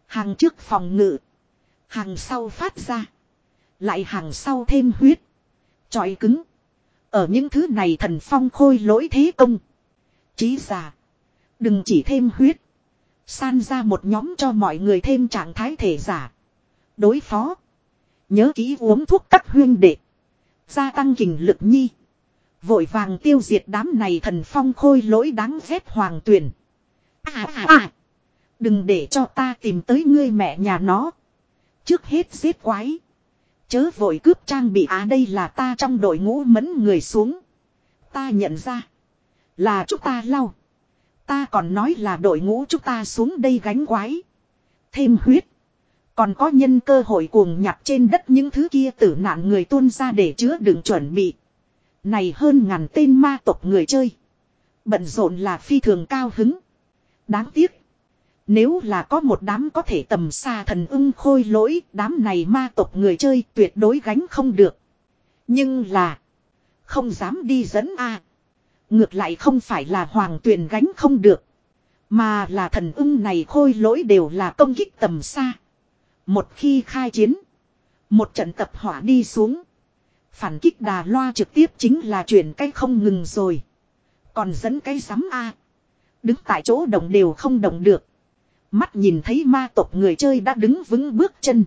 Hàng trước phòng ngự. Hàng sau phát ra. Lại hàng sau thêm huyết. Chọi cứng. Ở những thứ này thần phong khôi lỗi thế công. Chí giả. Đừng chỉ thêm huyết. San ra một nhóm cho mọi người thêm trạng thái thể giả. Đối phó. Nhớ kỹ uống thuốc cắt huyên đệ. Gia tăng kình lực nhi. Vội vàng tiêu diệt đám này thần phong khôi lỗi đáng ghét hoàng tuyển. À à à. Đừng để cho ta tìm tới ngươi mẹ nhà nó. Trước hết giết quái. Chớ vội cướp trang bị á đây là ta trong đội ngũ mẫn người xuống. Ta nhận ra. Là chúng ta lau. Ta còn nói là đội ngũ chúng ta xuống đây gánh quái. Thêm huyết. Còn có nhân cơ hội cuồng nhặt trên đất những thứ kia tử nạn người tuôn ra để chứa đựng chuẩn bị. Này hơn ngàn tên ma tộc người chơi. Bận rộn là phi thường cao hứng. Đáng tiếc. Nếu là có một đám có thể tầm xa thần ưng khôi lỗi, đám này ma tộc người chơi tuyệt đối gánh không được. Nhưng là, không dám đi dẫn a Ngược lại không phải là hoàng tuyền gánh không được. Mà là thần ưng này khôi lỗi đều là công kích tầm xa. Một khi khai chiến, một trận tập hỏa đi xuống. Phản kích đà loa trực tiếp chính là chuyển cái không ngừng rồi. Còn dẫn cái sắm A. Đứng tại chỗ động đều không động được. Mắt nhìn thấy ma tộc người chơi đã đứng vững bước chân.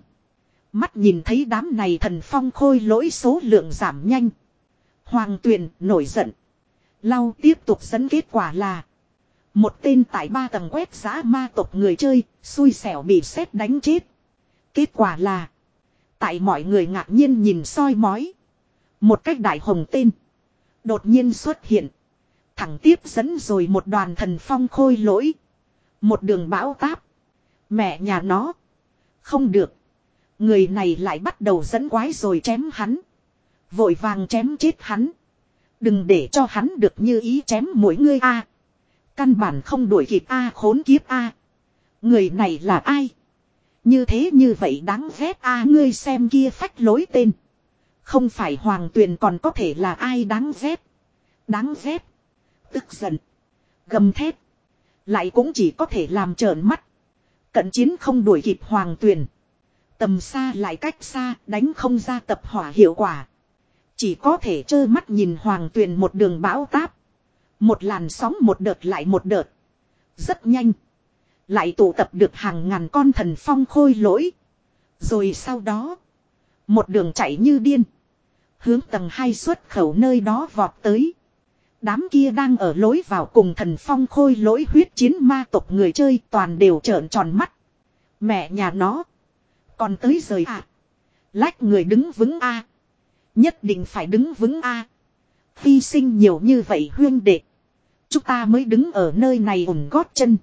Mắt nhìn thấy đám này thần phong khôi lỗi số lượng giảm nhanh. Hoàng tuyền nổi giận. Lau tiếp tục dẫn kết quả là. Một tên tại ba tầng quét giã ma tộc người chơi, xui xẻo bị xét đánh chết. Kết quả là. Tại mọi người ngạc nhiên nhìn soi mói. Một cách đại hồng tên. Đột nhiên xuất hiện. Thẳng tiếp dẫn rồi một đoàn thần phong khôi lỗi. Một đường bão táp. Mẹ nhà nó. Không được. Người này lại bắt đầu dẫn quái rồi chém hắn. Vội vàng chém chết hắn. Đừng để cho hắn được như ý chém mỗi ngươi a. Căn bản không đuổi kịp a, khốn kiếp a. Người này là ai? Như thế như vậy đáng ghét a, ngươi xem kia phách lối tên. Không phải hoàng tuyền còn có thể là ai đáng ghét. Đáng ghét. Tức giận. Gầm thét. Lại cũng chỉ có thể làm trợn mắt. Cận chiến không đuổi kịp hoàng tuyền. Tầm xa lại cách xa, đánh không ra tập hỏa hiệu quả. Chỉ có thể trơ mắt nhìn hoàng tuyền một đường bão táp. Một làn sóng một đợt lại một đợt. Rất nhanh. Lại tụ tập được hàng ngàn con thần phong khôi lỗi. Rồi sau đó. Một đường chạy như điên. Hướng tầng hai xuất khẩu nơi đó vọt tới. Đám kia đang ở lối vào cùng thần phong khôi lỗi huyết chiến ma tộc người chơi toàn đều trợn tròn mắt. Mẹ nhà nó. Còn tới rời à. Lách người đứng vững a Nhất định phải đứng vững a à. Hy sinh nhiều như vậy huyên đệ. Chúng ta mới đứng ở nơi này ủng gót chân.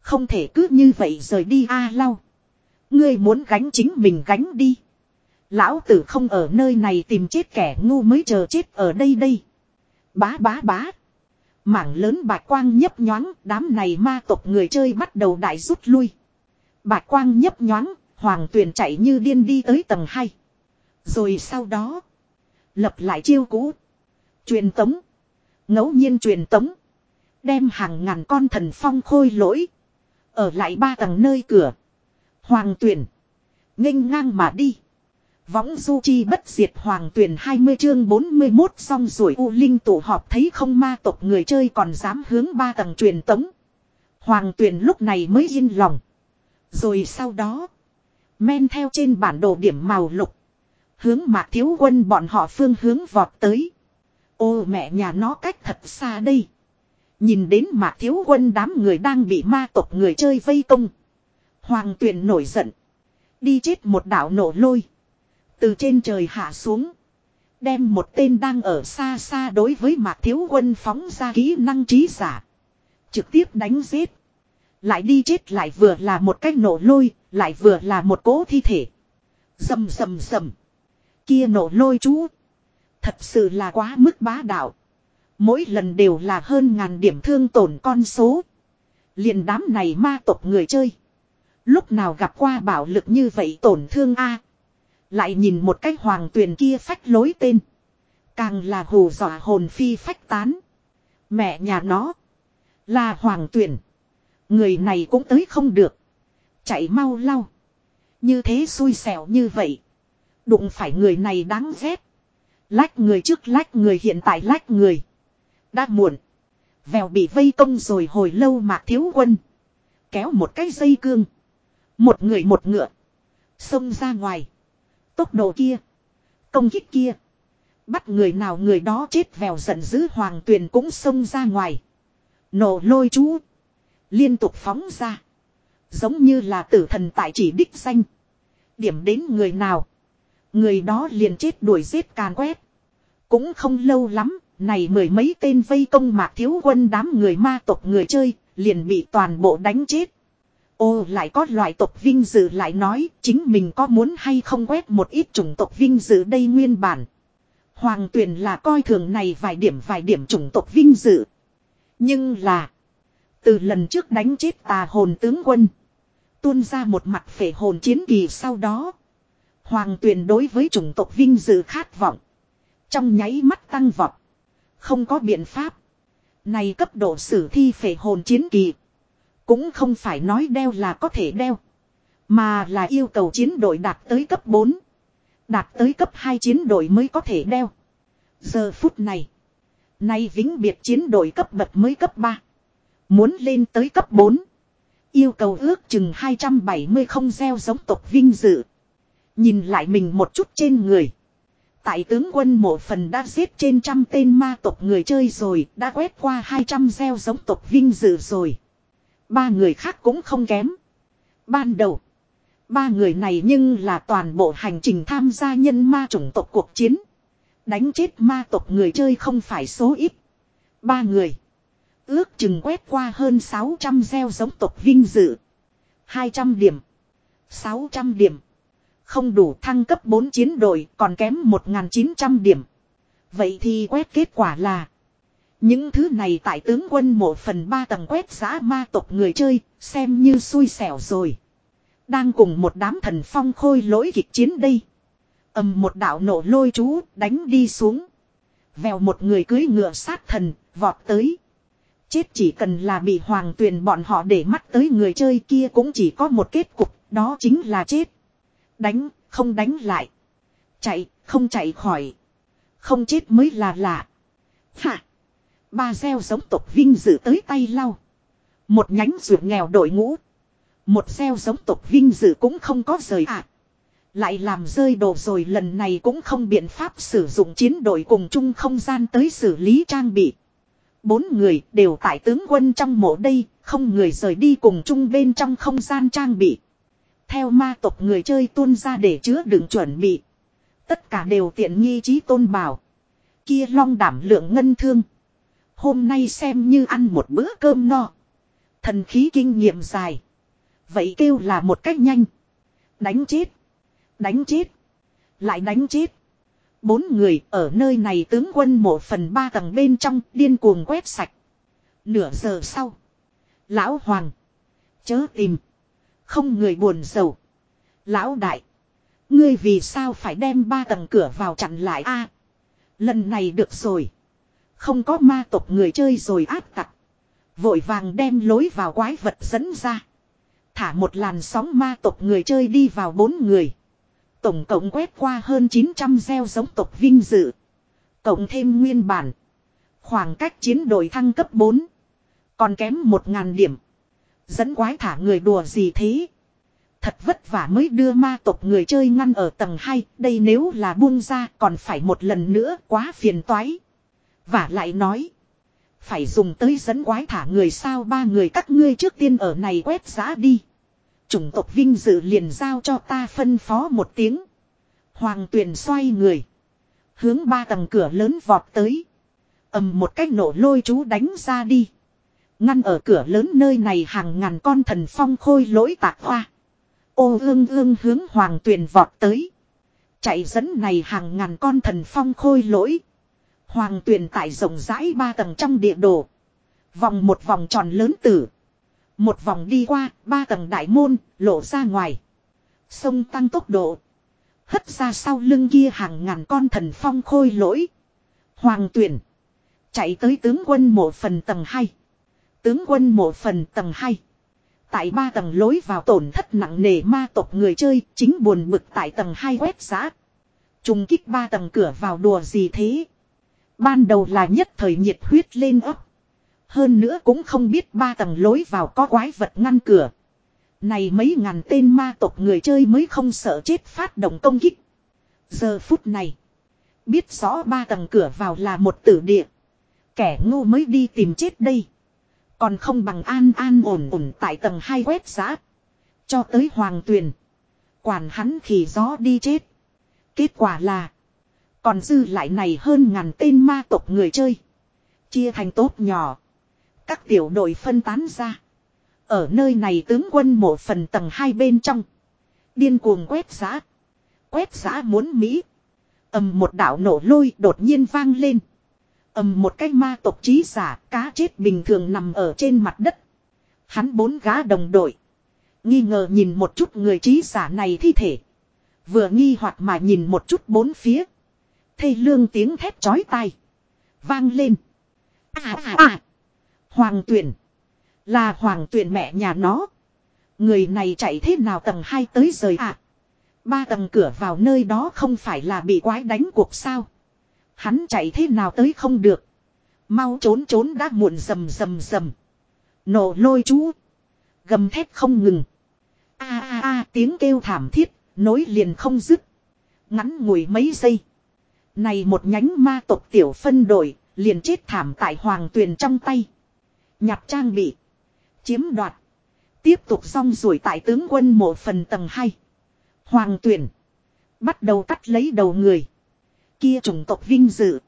Không thể cứ như vậy rời đi a à lau. Ngươi muốn gánh chính mình gánh đi. Lão tử không ở nơi này tìm chết kẻ ngu mới chờ chết ở đây đây. Bá bá bá. Mảng lớn bạch quang nhấp nhoáng, đám này ma tộc người chơi bắt đầu đại rút lui. Bạch quang nhấp nhoáng, hoàng tuyền chạy như điên đi tới tầng 2. Rồi sau đó, lập lại chiêu cũ. Truyền tống. ngẫu nhiên truyền tống. Đem hàng ngàn con thần phong khôi lỗi. Ở lại ba tầng nơi cửa. Hoàng tuyển. nghênh ngang mà đi. Võng du chi bất diệt hoàng tuyển 20 chương 41 xong rồi U Linh tụ họp thấy không ma tộc người chơi còn dám hướng ba tầng truyền tống. Hoàng tuyển lúc này mới yên lòng. Rồi sau đó. Men theo trên bản đồ điểm màu lục. Hướng mạc thiếu quân bọn họ phương hướng vọt tới. Ô mẹ nhà nó cách thật xa đây. Nhìn đến mạc thiếu quân đám người đang bị ma tộc người chơi vây công. Hoàng tuyển nổi giận. Đi chết một đảo nổ lôi. Từ trên trời hạ xuống. Đem một tên đang ở xa xa đối với mạc thiếu quân phóng ra kỹ năng trí giả. Trực tiếp đánh giết. Lại đi chết lại vừa là một cách nổ lôi, lại vừa là một cố thi thể. Dầm dầm dầm. Kia nổ lôi chú. Thật sự là quá mức bá đạo. Mỗi lần đều là hơn ngàn điểm thương tổn con số. liền đám này ma tộc người chơi. Lúc nào gặp qua bảo lực như vậy tổn thương a lại nhìn một cái hoàng tuyền kia phách lối tên. Càng là hù dọa hồn phi phách tán. Mẹ nhà nó. Là hoàng tuyển. Người này cũng tới không được. Chạy mau lau. Như thế xui xẻo như vậy. Đụng phải người này đáng ghét. Lách người trước lách người hiện tại lách người. Đã muộn. Vèo bị vây công rồi hồi lâu mạc thiếu quân. Kéo một cái dây cương. Một người một ngựa. Xông ra ngoài. Tốc độ kia. Công kích kia. Bắt người nào người đó chết vèo giận dữ hoàng tuyền cũng xông ra ngoài. Nổ lôi chú. Liên tục phóng ra. Giống như là tử thần tại chỉ đích danh. Điểm đến người nào. Người đó liền chết đuổi giết càn quét. Cũng không lâu lắm, này mười mấy tên vây công mạc thiếu quân đám người ma tộc người chơi, liền bị toàn bộ đánh chết. Ô, lại có loại tộc vinh dự lại nói, chính mình có muốn hay không quét một ít chủng tộc vinh dự đây nguyên bản. Hoàng tuyền là coi thường này vài điểm vài điểm chủng tộc vinh dự. Nhưng là. Từ lần trước đánh chết tà hồn tướng quân. Tuôn ra một mặt phể hồn chiến kỳ sau đó. Hoàng tuyền đối với chủng tộc vinh dự khát vọng. Trong nháy mắt tăng vọt. Không có biện pháp. Này cấp độ sử thi phệ hồn chiến kỳ. Cũng không phải nói đeo là có thể đeo. Mà là yêu cầu chiến đội đạt tới cấp 4. Đạt tới cấp 2 chiến đội mới có thể đeo. Giờ phút này. Nay vĩnh biệt chiến đội cấp bậc mới cấp 3. Muốn lên tới cấp 4. Yêu cầu ước chừng 270 không gieo giống tộc vinh dự. Nhìn lại mình một chút trên người. Tại tướng quân mộ phần đã giết trên trăm tên ma tộc người chơi rồi, đã quét qua 200 gieo giống tộc vinh dự rồi. Ba người khác cũng không kém. Ban đầu, ba người này nhưng là toàn bộ hành trình tham gia nhân ma chủng tộc cuộc chiến. Đánh chết ma tộc người chơi không phải số ít. Ba người. Ước chừng quét qua hơn 600 gieo giống tộc vinh dự. 200 điểm. 600 điểm. Không đủ thăng cấp 4 chiến đội còn kém 1.900 điểm. Vậy thì quét kết quả là. Những thứ này tại tướng quân một phần ba tầng quét giã ma tộc người chơi, xem như xui xẻo rồi. Đang cùng một đám thần phong khôi lỗi kịch chiến đây. ầm một đạo nổ lôi chú, đánh đi xuống. Vèo một người cưới ngựa sát thần, vọt tới. Chết chỉ cần là bị hoàng tuyền bọn họ để mắt tới người chơi kia cũng chỉ có một kết cục, đó chính là chết. Đánh, không đánh lại. Chạy, không chạy khỏi. Không chết mới là lạ. Hạ. Ba gieo giống tộc vinh dự tới tay lau. Một nhánh ruột nghèo đội ngũ. Một gieo giống tộc vinh dự cũng không có rời ạ. À. Lại làm rơi đồ rồi lần này cũng không biện pháp sử dụng chiến đội cùng chung không gian tới xử lý trang bị. Bốn người đều tại tướng quân trong mộ đây, không người rời đi cùng chung bên trong không gian trang bị. Theo ma tộc người chơi tuôn ra để chứa đựng chuẩn bị. Tất cả đều tiện nghi trí tôn bảo. Kia long đảm lượng ngân thương. Hôm nay xem như ăn một bữa cơm no. Thần khí kinh nghiệm dài. Vậy kêu là một cách nhanh. Đánh chết. Đánh chết. Lại đánh chết. Bốn người ở nơi này tướng quân một phần ba tầng bên trong điên cuồng quét sạch. Nửa giờ sau. Lão Hoàng. Chớ tìm. Không người buồn sầu. Lão Đại. Ngươi vì sao phải đem ba tầng cửa vào chặn lại a? lần này được rồi. Không có ma tộc người chơi rồi áp tặc. Vội vàng đem lối vào quái vật dẫn ra. Thả một làn sóng ma tộc người chơi đi vào bốn người. Tổng cộng quét qua hơn 900 gieo giống tộc vinh dự. Cộng thêm nguyên bản. Khoảng cách chiến đội thăng cấp 4. Còn kém 1.000 điểm. Dẫn quái thả người đùa gì thế? Thật vất vả mới đưa ma tộc người chơi ngăn ở tầng 2. Đây nếu là buông ra còn phải một lần nữa quá phiền toái. Và lại nói. Phải dùng tới dẫn quái thả người sao ba người các ngươi trước tiên ở này quét giá đi. Chủng tộc vinh dự liền giao cho ta phân phó một tiếng. Hoàng tuyền xoay người. Hướng ba tầng cửa lớn vọt tới. ầm một cách nổ lôi chú đánh ra đi. Ngăn ở cửa lớn nơi này hàng ngàn con thần phong khôi lỗi tạc hoa. Ô ương ương hướng hoàng tuyền vọt tới. Chạy dẫn này hàng ngàn con thần phong khôi lỗi. Hoàng tuyền tại rộng rãi ba tầng trong địa đồ. Vòng một vòng tròn lớn tử. Một vòng đi qua, ba tầng đại môn, lộ ra ngoài. Sông tăng tốc độ. Hất ra sau lưng kia hàng ngàn con thần phong khôi lỗi. Hoàng tuyển. Chạy tới tướng quân mộ phần tầng 2. Tướng quân mộ phần tầng 2. Tại ba tầng lối vào tổn thất nặng nề ma tộc người chơi, chính buồn bực tại tầng 2 quét giá. Trùng kích ba tầng cửa vào đùa gì thế? Ban đầu là nhất thời nhiệt huyết lên ấp. Hơn nữa cũng không biết ba tầng lối vào có quái vật ngăn cửa. Này mấy ngàn tên ma tộc người chơi mới không sợ chết phát động công kích. Giờ phút này. Biết rõ ba tầng cửa vào là một tử địa. Kẻ ngu mới đi tìm chết đây. Còn không bằng an an ổn ổn tại tầng hai quét giã. Cho tới hoàng tuyền. Quản hắn khỉ gió đi chết. Kết quả là. Còn dư lại này hơn ngàn tên ma tộc người chơi. Chia thành tốt nhỏ. Các tiểu đội phân tán ra. Ở nơi này tướng quân mộ phần tầng hai bên trong. Điên cuồng quét giá. Quét giá muốn Mỹ. ầm một đạo nổ lôi đột nhiên vang lên. ầm một cái ma tộc trí giả, cá chết bình thường nằm ở trên mặt đất. Hắn bốn gá đồng đội. Nghi ngờ nhìn một chút người trí giả này thi thể. Vừa nghi hoặc mà nhìn một chút bốn phía. Thê lương tiếng thét chói tai. Vang lên. À à à. Hoàng tuyển. Là hoàng tuyển mẹ nhà nó. Người này chạy thế nào tầng 2 tới rời à. Ba tầng cửa vào nơi đó không phải là bị quái đánh cuộc sao. Hắn chạy thế nào tới không được. Mau trốn trốn đã muộn rầm rầm rầm. Nổ lôi chú. Gầm thét không ngừng. A a a tiếng kêu thảm thiết, nối liền không dứt. Ngắn ngủi mấy giây. Này một nhánh ma tộc tiểu phân đội, liền chết thảm tại hoàng tuyền trong tay. Nhặt trang bị. Chiếm đoạt. Tiếp tục xong rồi tại tướng quân một phần tầng 2. Hoàng tuyển. Bắt đầu cắt lấy đầu người. Kia chủng tộc vinh dự.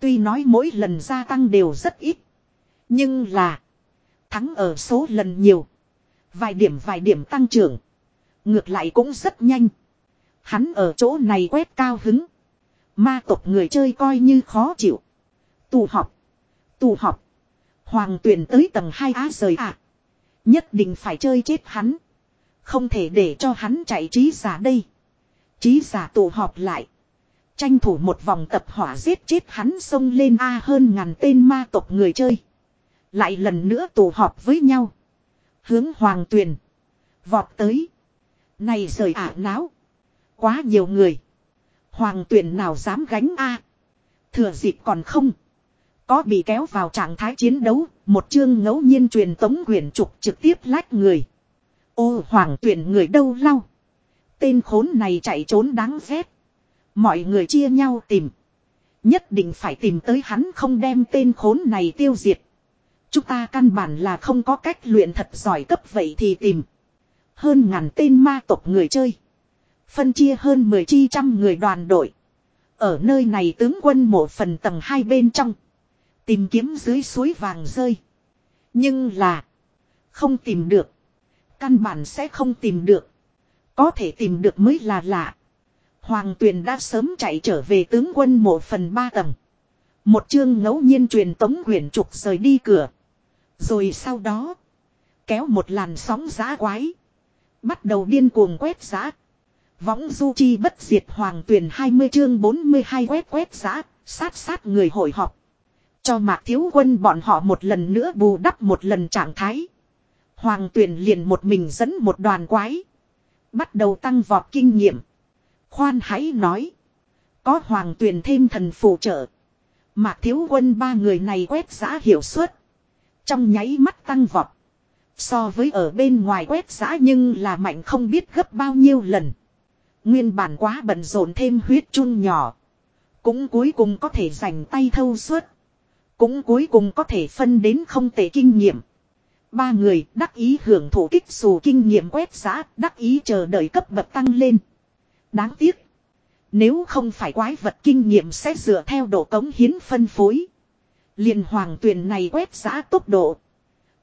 Tuy nói mỗi lần gia tăng đều rất ít. Nhưng là. Thắng ở số lần nhiều. Vài điểm vài điểm tăng trưởng. Ngược lại cũng rất nhanh. Hắn ở chỗ này quét cao hứng. Ma tộc người chơi coi như khó chịu. Tù họp. Tù họp. Hoàng tuyển tới tầng 2 á rời ạ. À. Nhất định phải chơi chết hắn. Không thể để cho hắn chạy trí giả đây. Trí giả tụ họp lại. Tranh thủ một vòng tập hỏa giết chết hắn xông lên A hơn ngàn tên ma tộc người chơi. Lại lần nữa tụ họp với nhau. Hướng hoàng tuyền. Vọt tới. Này rời ả náo. Quá nhiều người. Hoàng tuyền nào dám gánh A. Thừa dịp còn không. Có bị kéo vào trạng thái chiến đấu. Một chương ngẫu nhiên truyền tống quyển trục trực tiếp lách người. Ô, hoàng tuyển người đâu lau. Tên khốn này chạy trốn đáng ghét. Mọi người chia nhau tìm. Nhất định phải tìm tới hắn không đem tên khốn này tiêu diệt. Chúng ta căn bản là không có cách luyện thật giỏi cấp vậy thì tìm. Hơn ngàn tên ma tộc người chơi. Phân chia hơn 10 chi trăm người đoàn đội. Ở nơi này tướng quân mộ phần tầng hai bên trong. Tìm kiếm dưới suối vàng rơi. Nhưng là. Không tìm được. Căn bản sẽ không tìm được. Có thể tìm được mới là lạ. Hoàng tuyền đã sớm chạy trở về tướng quân mộ phần ba tầng. Một chương ngẫu nhiên truyền tống quyển trục rời đi cửa. Rồi sau đó. Kéo một làn sóng giá quái. Bắt đầu điên cuồng quét giá. Võng du chi bất diệt hoàng tuyển 20 chương 42 quét quét giã Sát sát người hội họp. Cho mạc thiếu quân bọn họ một lần nữa bù đắp một lần trạng thái. Hoàng tuyển liền một mình dẫn một đoàn quái. Bắt đầu tăng vọt kinh nghiệm. Khoan hãy nói. Có hoàng tuyển thêm thần phụ trợ. Mạc thiếu quân ba người này quét giã hiệu suất. Trong nháy mắt tăng vọt. So với ở bên ngoài quét giã nhưng là mạnh không biết gấp bao nhiêu lần. Nguyên bản quá bận rộn thêm huyết chun nhỏ. Cũng cuối cùng có thể dành tay thâu suốt. Cũng cuối cùng có thể phân đến không tệ kinh nghiệm. Ba người đắc ý hưởng thụ kích xù kinh nghiệm quét giã, đắc ý chờ đợi cấp bậc tăng lên. Đáng tiếc. Nếu không phải quái vật kinh nghiệm sẽ dựa theo độ cống hiến phân phối. liền hoàng tuyền này quét giã tốc độ.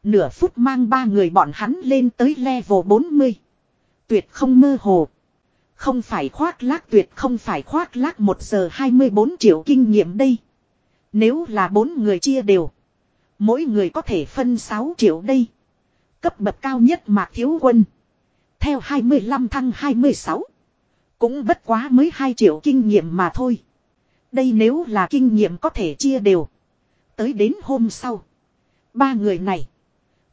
Nửa phút mang ba người bọn hắn lên tới level 40. Tuyệt không mơ hồ. Không phải khoác lác tuyệt, không phải khoác lác 1 giờ 24 triệu kinh nghiệm đây. Nếu là bốn người chia đều. Mỗi người có thể phân 6 triệu đây. Cấp bậc cao nhất mạc thiếu quân. Theo 25 thăng 26. Cũng bất quá mới 2 triệu kinh nghiệm mà thôi. Đây nếu là kinh nghiệm có thể chia đều. Tới đến hôm sau. Ba người này.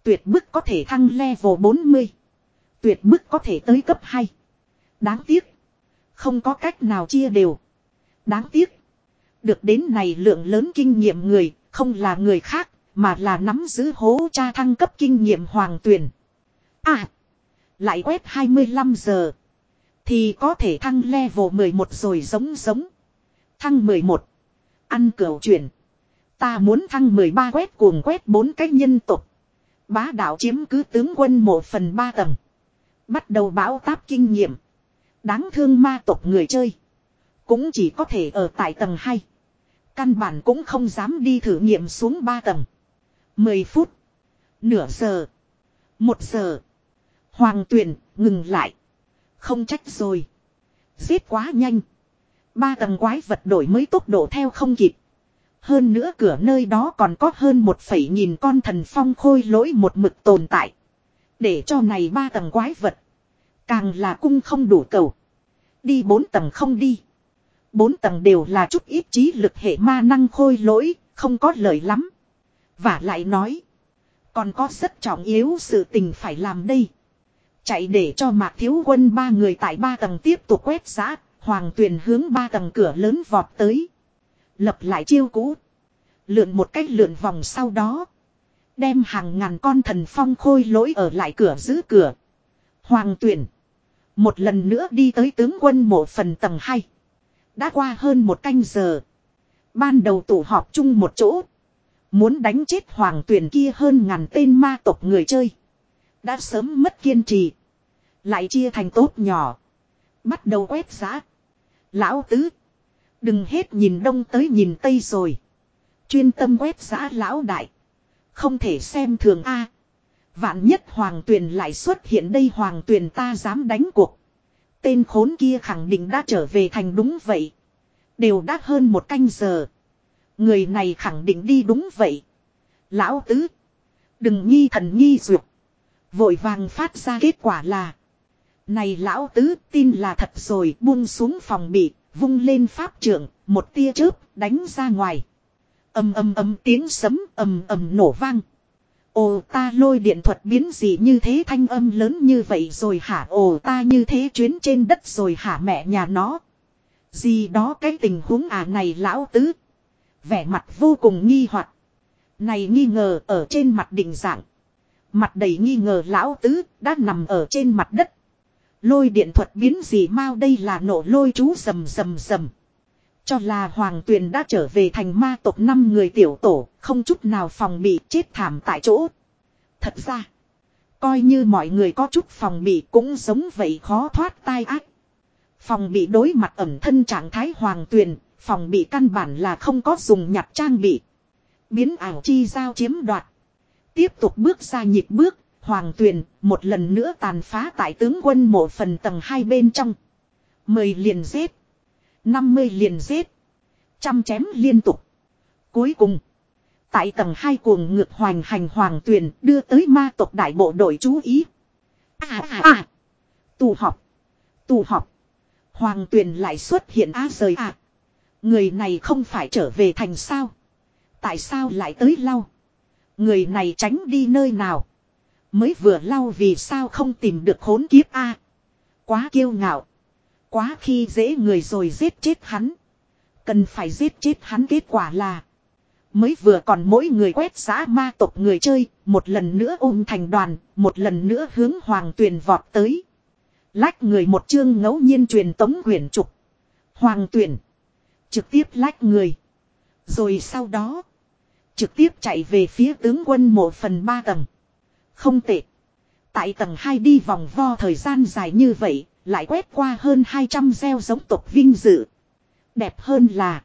Tuyệt bức có thể thăng level 40. Tuyệt bức có thể tới cấp 2. Đáng tiếc. Không có cách nào chia đều. Đáng tiếc. Được đến này lượng lớn kinh nghiệm người, không là người khác, mà là nắm giữ hố cha thăng cấp kinh nghiệm hoàng tuyển. À. Lại quét 25 giờ. Thì có thể thăng level 11 rồi giống giống. Thăng 11. Ăn cửu chuyển. Ta muốn thăng 13 quét cuồng quét bốn cái nhân tục. Bá đạo chiếm cứ tướng quân một phần ba tầng. Bắt đầu bão táp kinh nghiệm. Đáng thương ma tộc người chơi. Cũng chỉ có thể ở tại tầng 2. Căn bản cũng không dám đi thử nghiệm xuống 3 tầng. 10 phút. Nửa giờ. Một giờ. Hoàng tuyển, ngừng lại. Không trách rồi. Giết quá nhanh. Ba tầng quái vật đổi mới tốc độ theo không kịp. Hơn nữa cửa nơi đó còn có hơn một phẩy nghìn con thần phong khôi lỗi một mực tồn tại. Để cho này ba tầng quái vật. Càng là cung không đủ cầu. Đi bốn tầng không đi. Bốn tầng đều là chút ít trí lực hệ ma năng khôi lỗi, không có lợi lắm. Và lại nói. Còn có rất trọng yếu sự tình phải làm đây. Chạy để cho mạc thiếu quân ba người tại ba tầng tiếp tục quét giã. Hoàng tuyền hướng ba tầng cửa lớn vọt tới. Lập lại chiêu cũ. Lượn một cách lượn vòng sau đó. Đem hàng ngàn con thần phong khôi lỗi ở lại cửa giữ cửa. Hoàng tuyển. Một lần nữa đi tới tướng quân mộ phần tầng 2. Đã qua hơn một canh giờ. Ban đầu tụ họp chung một chỗ. Muốn đánh chết hoàng tuyển kia hơn ngàn tên ma tộc người chơi. Đã sớm mất kiên trì. Lại chia thành tốt nhỏ. Bắt đầu quét giá. Lão tứ. Đừng hết nhìn đông tới nhìn tây rồi. Chuyên tâm quét giá lão đại. Không thể xem thường A. Vạn nhất hoàng tuyền lại xuất hiện đây hoàng tuyền ta dám đánh cuộc. Tên khốn kia khẳng định đã trở về thành đúng vậy. Đều đã hơn một canh giờ. Người này khẳng định đi đúng vậy. Lão tứ. Đừng nghi thần nghi duyệt. Vội vàng phát ra kết quả là. Này lão tứ, tin là thật rồi, buông xuống phòng bị. Vung lên pháp trưởng. Một tia chớp, đánh ra ngoài. ầm ầm ầm, tiếng sấm ầm ầm nổ vang. Ồ ta lôi điện thuật biến gì như thế thanh âm lớn như vậy rồi hả ồ ta như thế chuyến trên đất rồi hả mẹ nhà nó. Gì đó cái tình huống à này lão tứ. Vẻ mặt vô cùng nghi hoặc Này nghi ngờ ở trên mặt định dạng. Mặt đầy nghi ngờ lão tứ đã nằm ở trên mặt đất. Lôi điện thuật biến gì mau đây là nổ lôi chú rầm rầm rầm. Cho là hoàng tuyền đã trở về thành ma tộc năm người tiểu tổ, không chút nào phòng bị chết thảm tại chỗ. Thật ra, coi như mọi người có chút phòng bị cũng giống vậy khó thoát tai ác. Phòng bị đối mặt ẩm thân trạng thái hoàng tuyền, phòng bị căn bản là không có dùng nhặt trang bị. Biến ảo chi giao chiếm đoạt. Tiếp tục bước ra nhịp bước, hoàng tuyền một lần nữa tàn phá tại tướng quân mộ phần tầng hai bên trong. Mời liền giết. 50 liền giết. Trăm chém liên tục. Cuối cùng. Tại tầng hai cuồng ngược hoành hành hoàng tuyền đưa tới ma tộc đại bộ đội chú ý. À à à. Tù họp. Tù họp. Hoàng tuyền lại xuất hiện á rời à. Người này không phải trở về thành sao. Tại sao lại tới lau. Người này tránh đi nơi nào. Mới vừa lau vì sao không tìm được khốn kiếp a Quá kiêu ngạo. Quá khi dễ người rồi giết chết hắn. Cần phải giết chết hắn kết quả là. Mới vừa còn mỗi người quét xã ma tộc người chơi, một lần nữa ôm thành đoàn, một lần nữa hướng hoàng tuyền vọt tới. Lách người một chương ngẫu nhiên truyền tống quyển trục. Hoàng tuyển. Trực tiếp lách người. Rồi sau đó. Trực tiếp chạy về phía tướng quân mộ phần ba tầng. Không tệ. Tại tầng 2 đi vòng vo thời gian dài như vậy, lại quét qua hơn 200 gieo giống tộc vinh dự. Đẹp hơn là.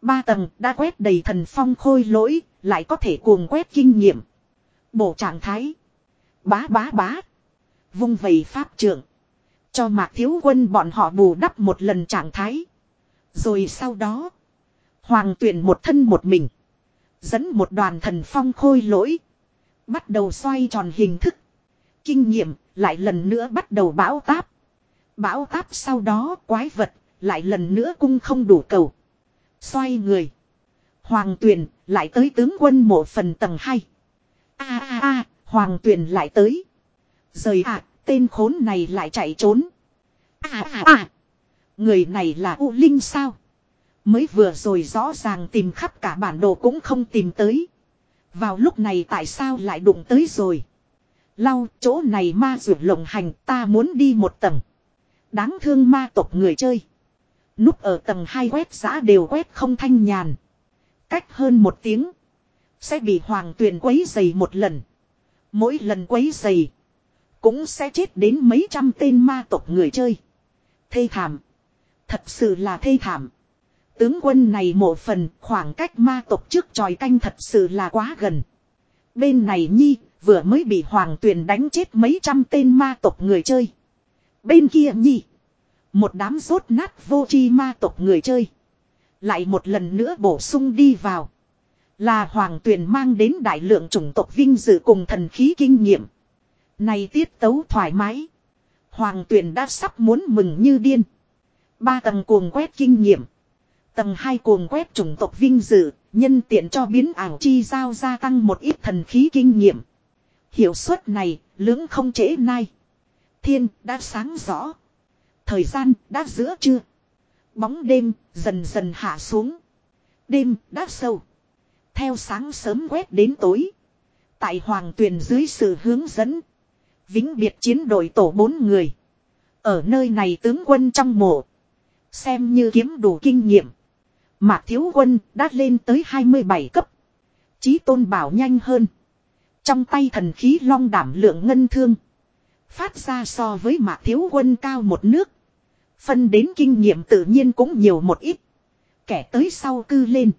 Ba tầng đã quét đầy thần phong khôi lỗi, lại có thể cuồng quét kinh nghiệm. Bộ trạng thái. Bá bá bá. Vung vầy pháp trưởng. Cho mạc thiếu quân bọn họ bù đắp một lần trạng thái. Rồi sau đó. Hoàng tuyển một thân một mình. Dẫn một đoàn thần phong khôi lỗi. Bắt đầu xoay tròn hình thức. Kinh nghiệm lại lần nữa bắt đầu bão táp. Bão táp sau đó quái vật lại lần nữa cung không đủ cầu. Xoay người. Hoàng tuyền lại tới tướng quân mộ phần tầng 2. a a a Hoàng tuyền lại tới. Rời ạ, tên khốn này lại chạy trốn. a a a Người này là U Linh sao? Mới vừa rồi rõ ràng tìm khắp cả bản đồ cũng không tìm tới. Vào lúc này tại sao lại đụng tới rồi? Lau chỗ này ma rượu lồng hành ta muốn đi một tầng. Đáng thương ma tộc người chơi. Núp ở tầng 2 quét giã đều quét không thanh nhàn. Cách hơn một tiếng. Sẽ bị hoàng tuyền quấy dày một lần. Mỗi lần quấy dày. Cũng sẽ chết đến mấy trăm tên ma tộc người chơi. Thê thảm. Thật sự là thê thảm. Tướng quân này một phần, khoảng cách ma tộc trước tròi canh thật sự là quá gần. Bên này nhi, vừa mới bị hoàng tuyền đánh chết mấy trăm tên ma tộc người chơi. Bên kia nhi. Một đám rốt nát vô chi ma tộc người chơi. Lại một lần nữa bổ sung đi vào. Là hoàng tuyền mang đến đại lượng chủng tộc vinh dự cùng thần khí kinh nghiệm. Này tiết tấu thoải mái. Hoàng tuyền đã sắp muốn mừng như điên. Ba tầng cuồng quét kinh nghiệm. Tầng hai cuồng quét chủng tộc vinh dự, nhân tiện cho biến ảo chi giao gia tăng một ít thần khí kinh nghiệm. Hiệu suất này, lưỡng không trễ nay. Thiên đã sáng rõ. Thời gian đã giữa trưa. Bóng đêm dần dần hạ xuống. Đêm đã sâu. Theo sáng sớm quét đến tối. Tại hoàng tuyền dưới sự hướng dẫn. Vĩnh biệt chiến đội tổ bốn người. Ở nơi này tướng quân trong mộ. Xem như kiếm đủ kinh nghiệm. Mạc thiếu quân đã lên tới 27 cấp. Chí tôn bảo nhanh hơn. Trong tay thần khí long đảm lượng ngân thương. Phát ra so với mạc thiếu quân cao một nước. Phân đến kinh nghiệm tự nhiên cũng nhiều một ít. Kẻ tới sau cư lên.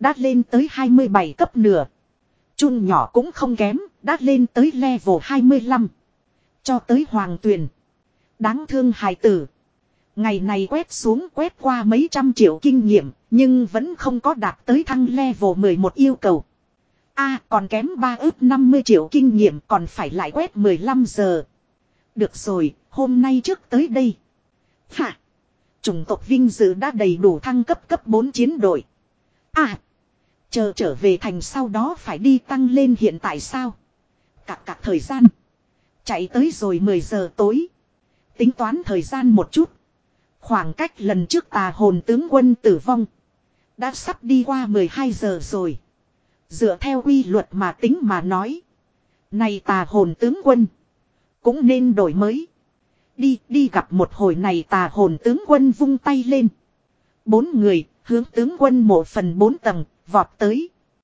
Đã lên tới 27 cấp nửa. Chun nhỏ cũng không kém, đã lên tới level 25. Cho tới hoàng tuyền. Đáng thương hài tử. Ngày này quét xuống quét qua mấy trăm triệu kinh nghiệm, nhưng vẫn không có đạt tới thăng level 11 yêu cầu. a còn kém 3 ước 50 triệu kinh nghiệm còn phải lại quét 15 giờ. Được rồi, hôm nay trước tới đây. Hạ. Chủng tộc vinh dự đã đầy đủ thăng cấp cấp 4 chiến đội. À! Chờ trở về thành sau đó phải đi tăng lên hiện tại sao? Cạc cạc thời gian. Chạy tới rồi 10 giờ tối. Tính toán thời gian một chút. Khoảng cách lần trước tà hồn tướng quân tử vong. Đã sắp đi qua 12 giờ rồi. Dựa theo quy luật mà tính mà nói. Này tà hồn tướng quân. Cũng nên đổi mới. Đi, đi gặp một hồi này tà hồn tướng quân vung tay lên. Bốn người, hướng tướng quân mộ phần bốn tầng, vọt tới.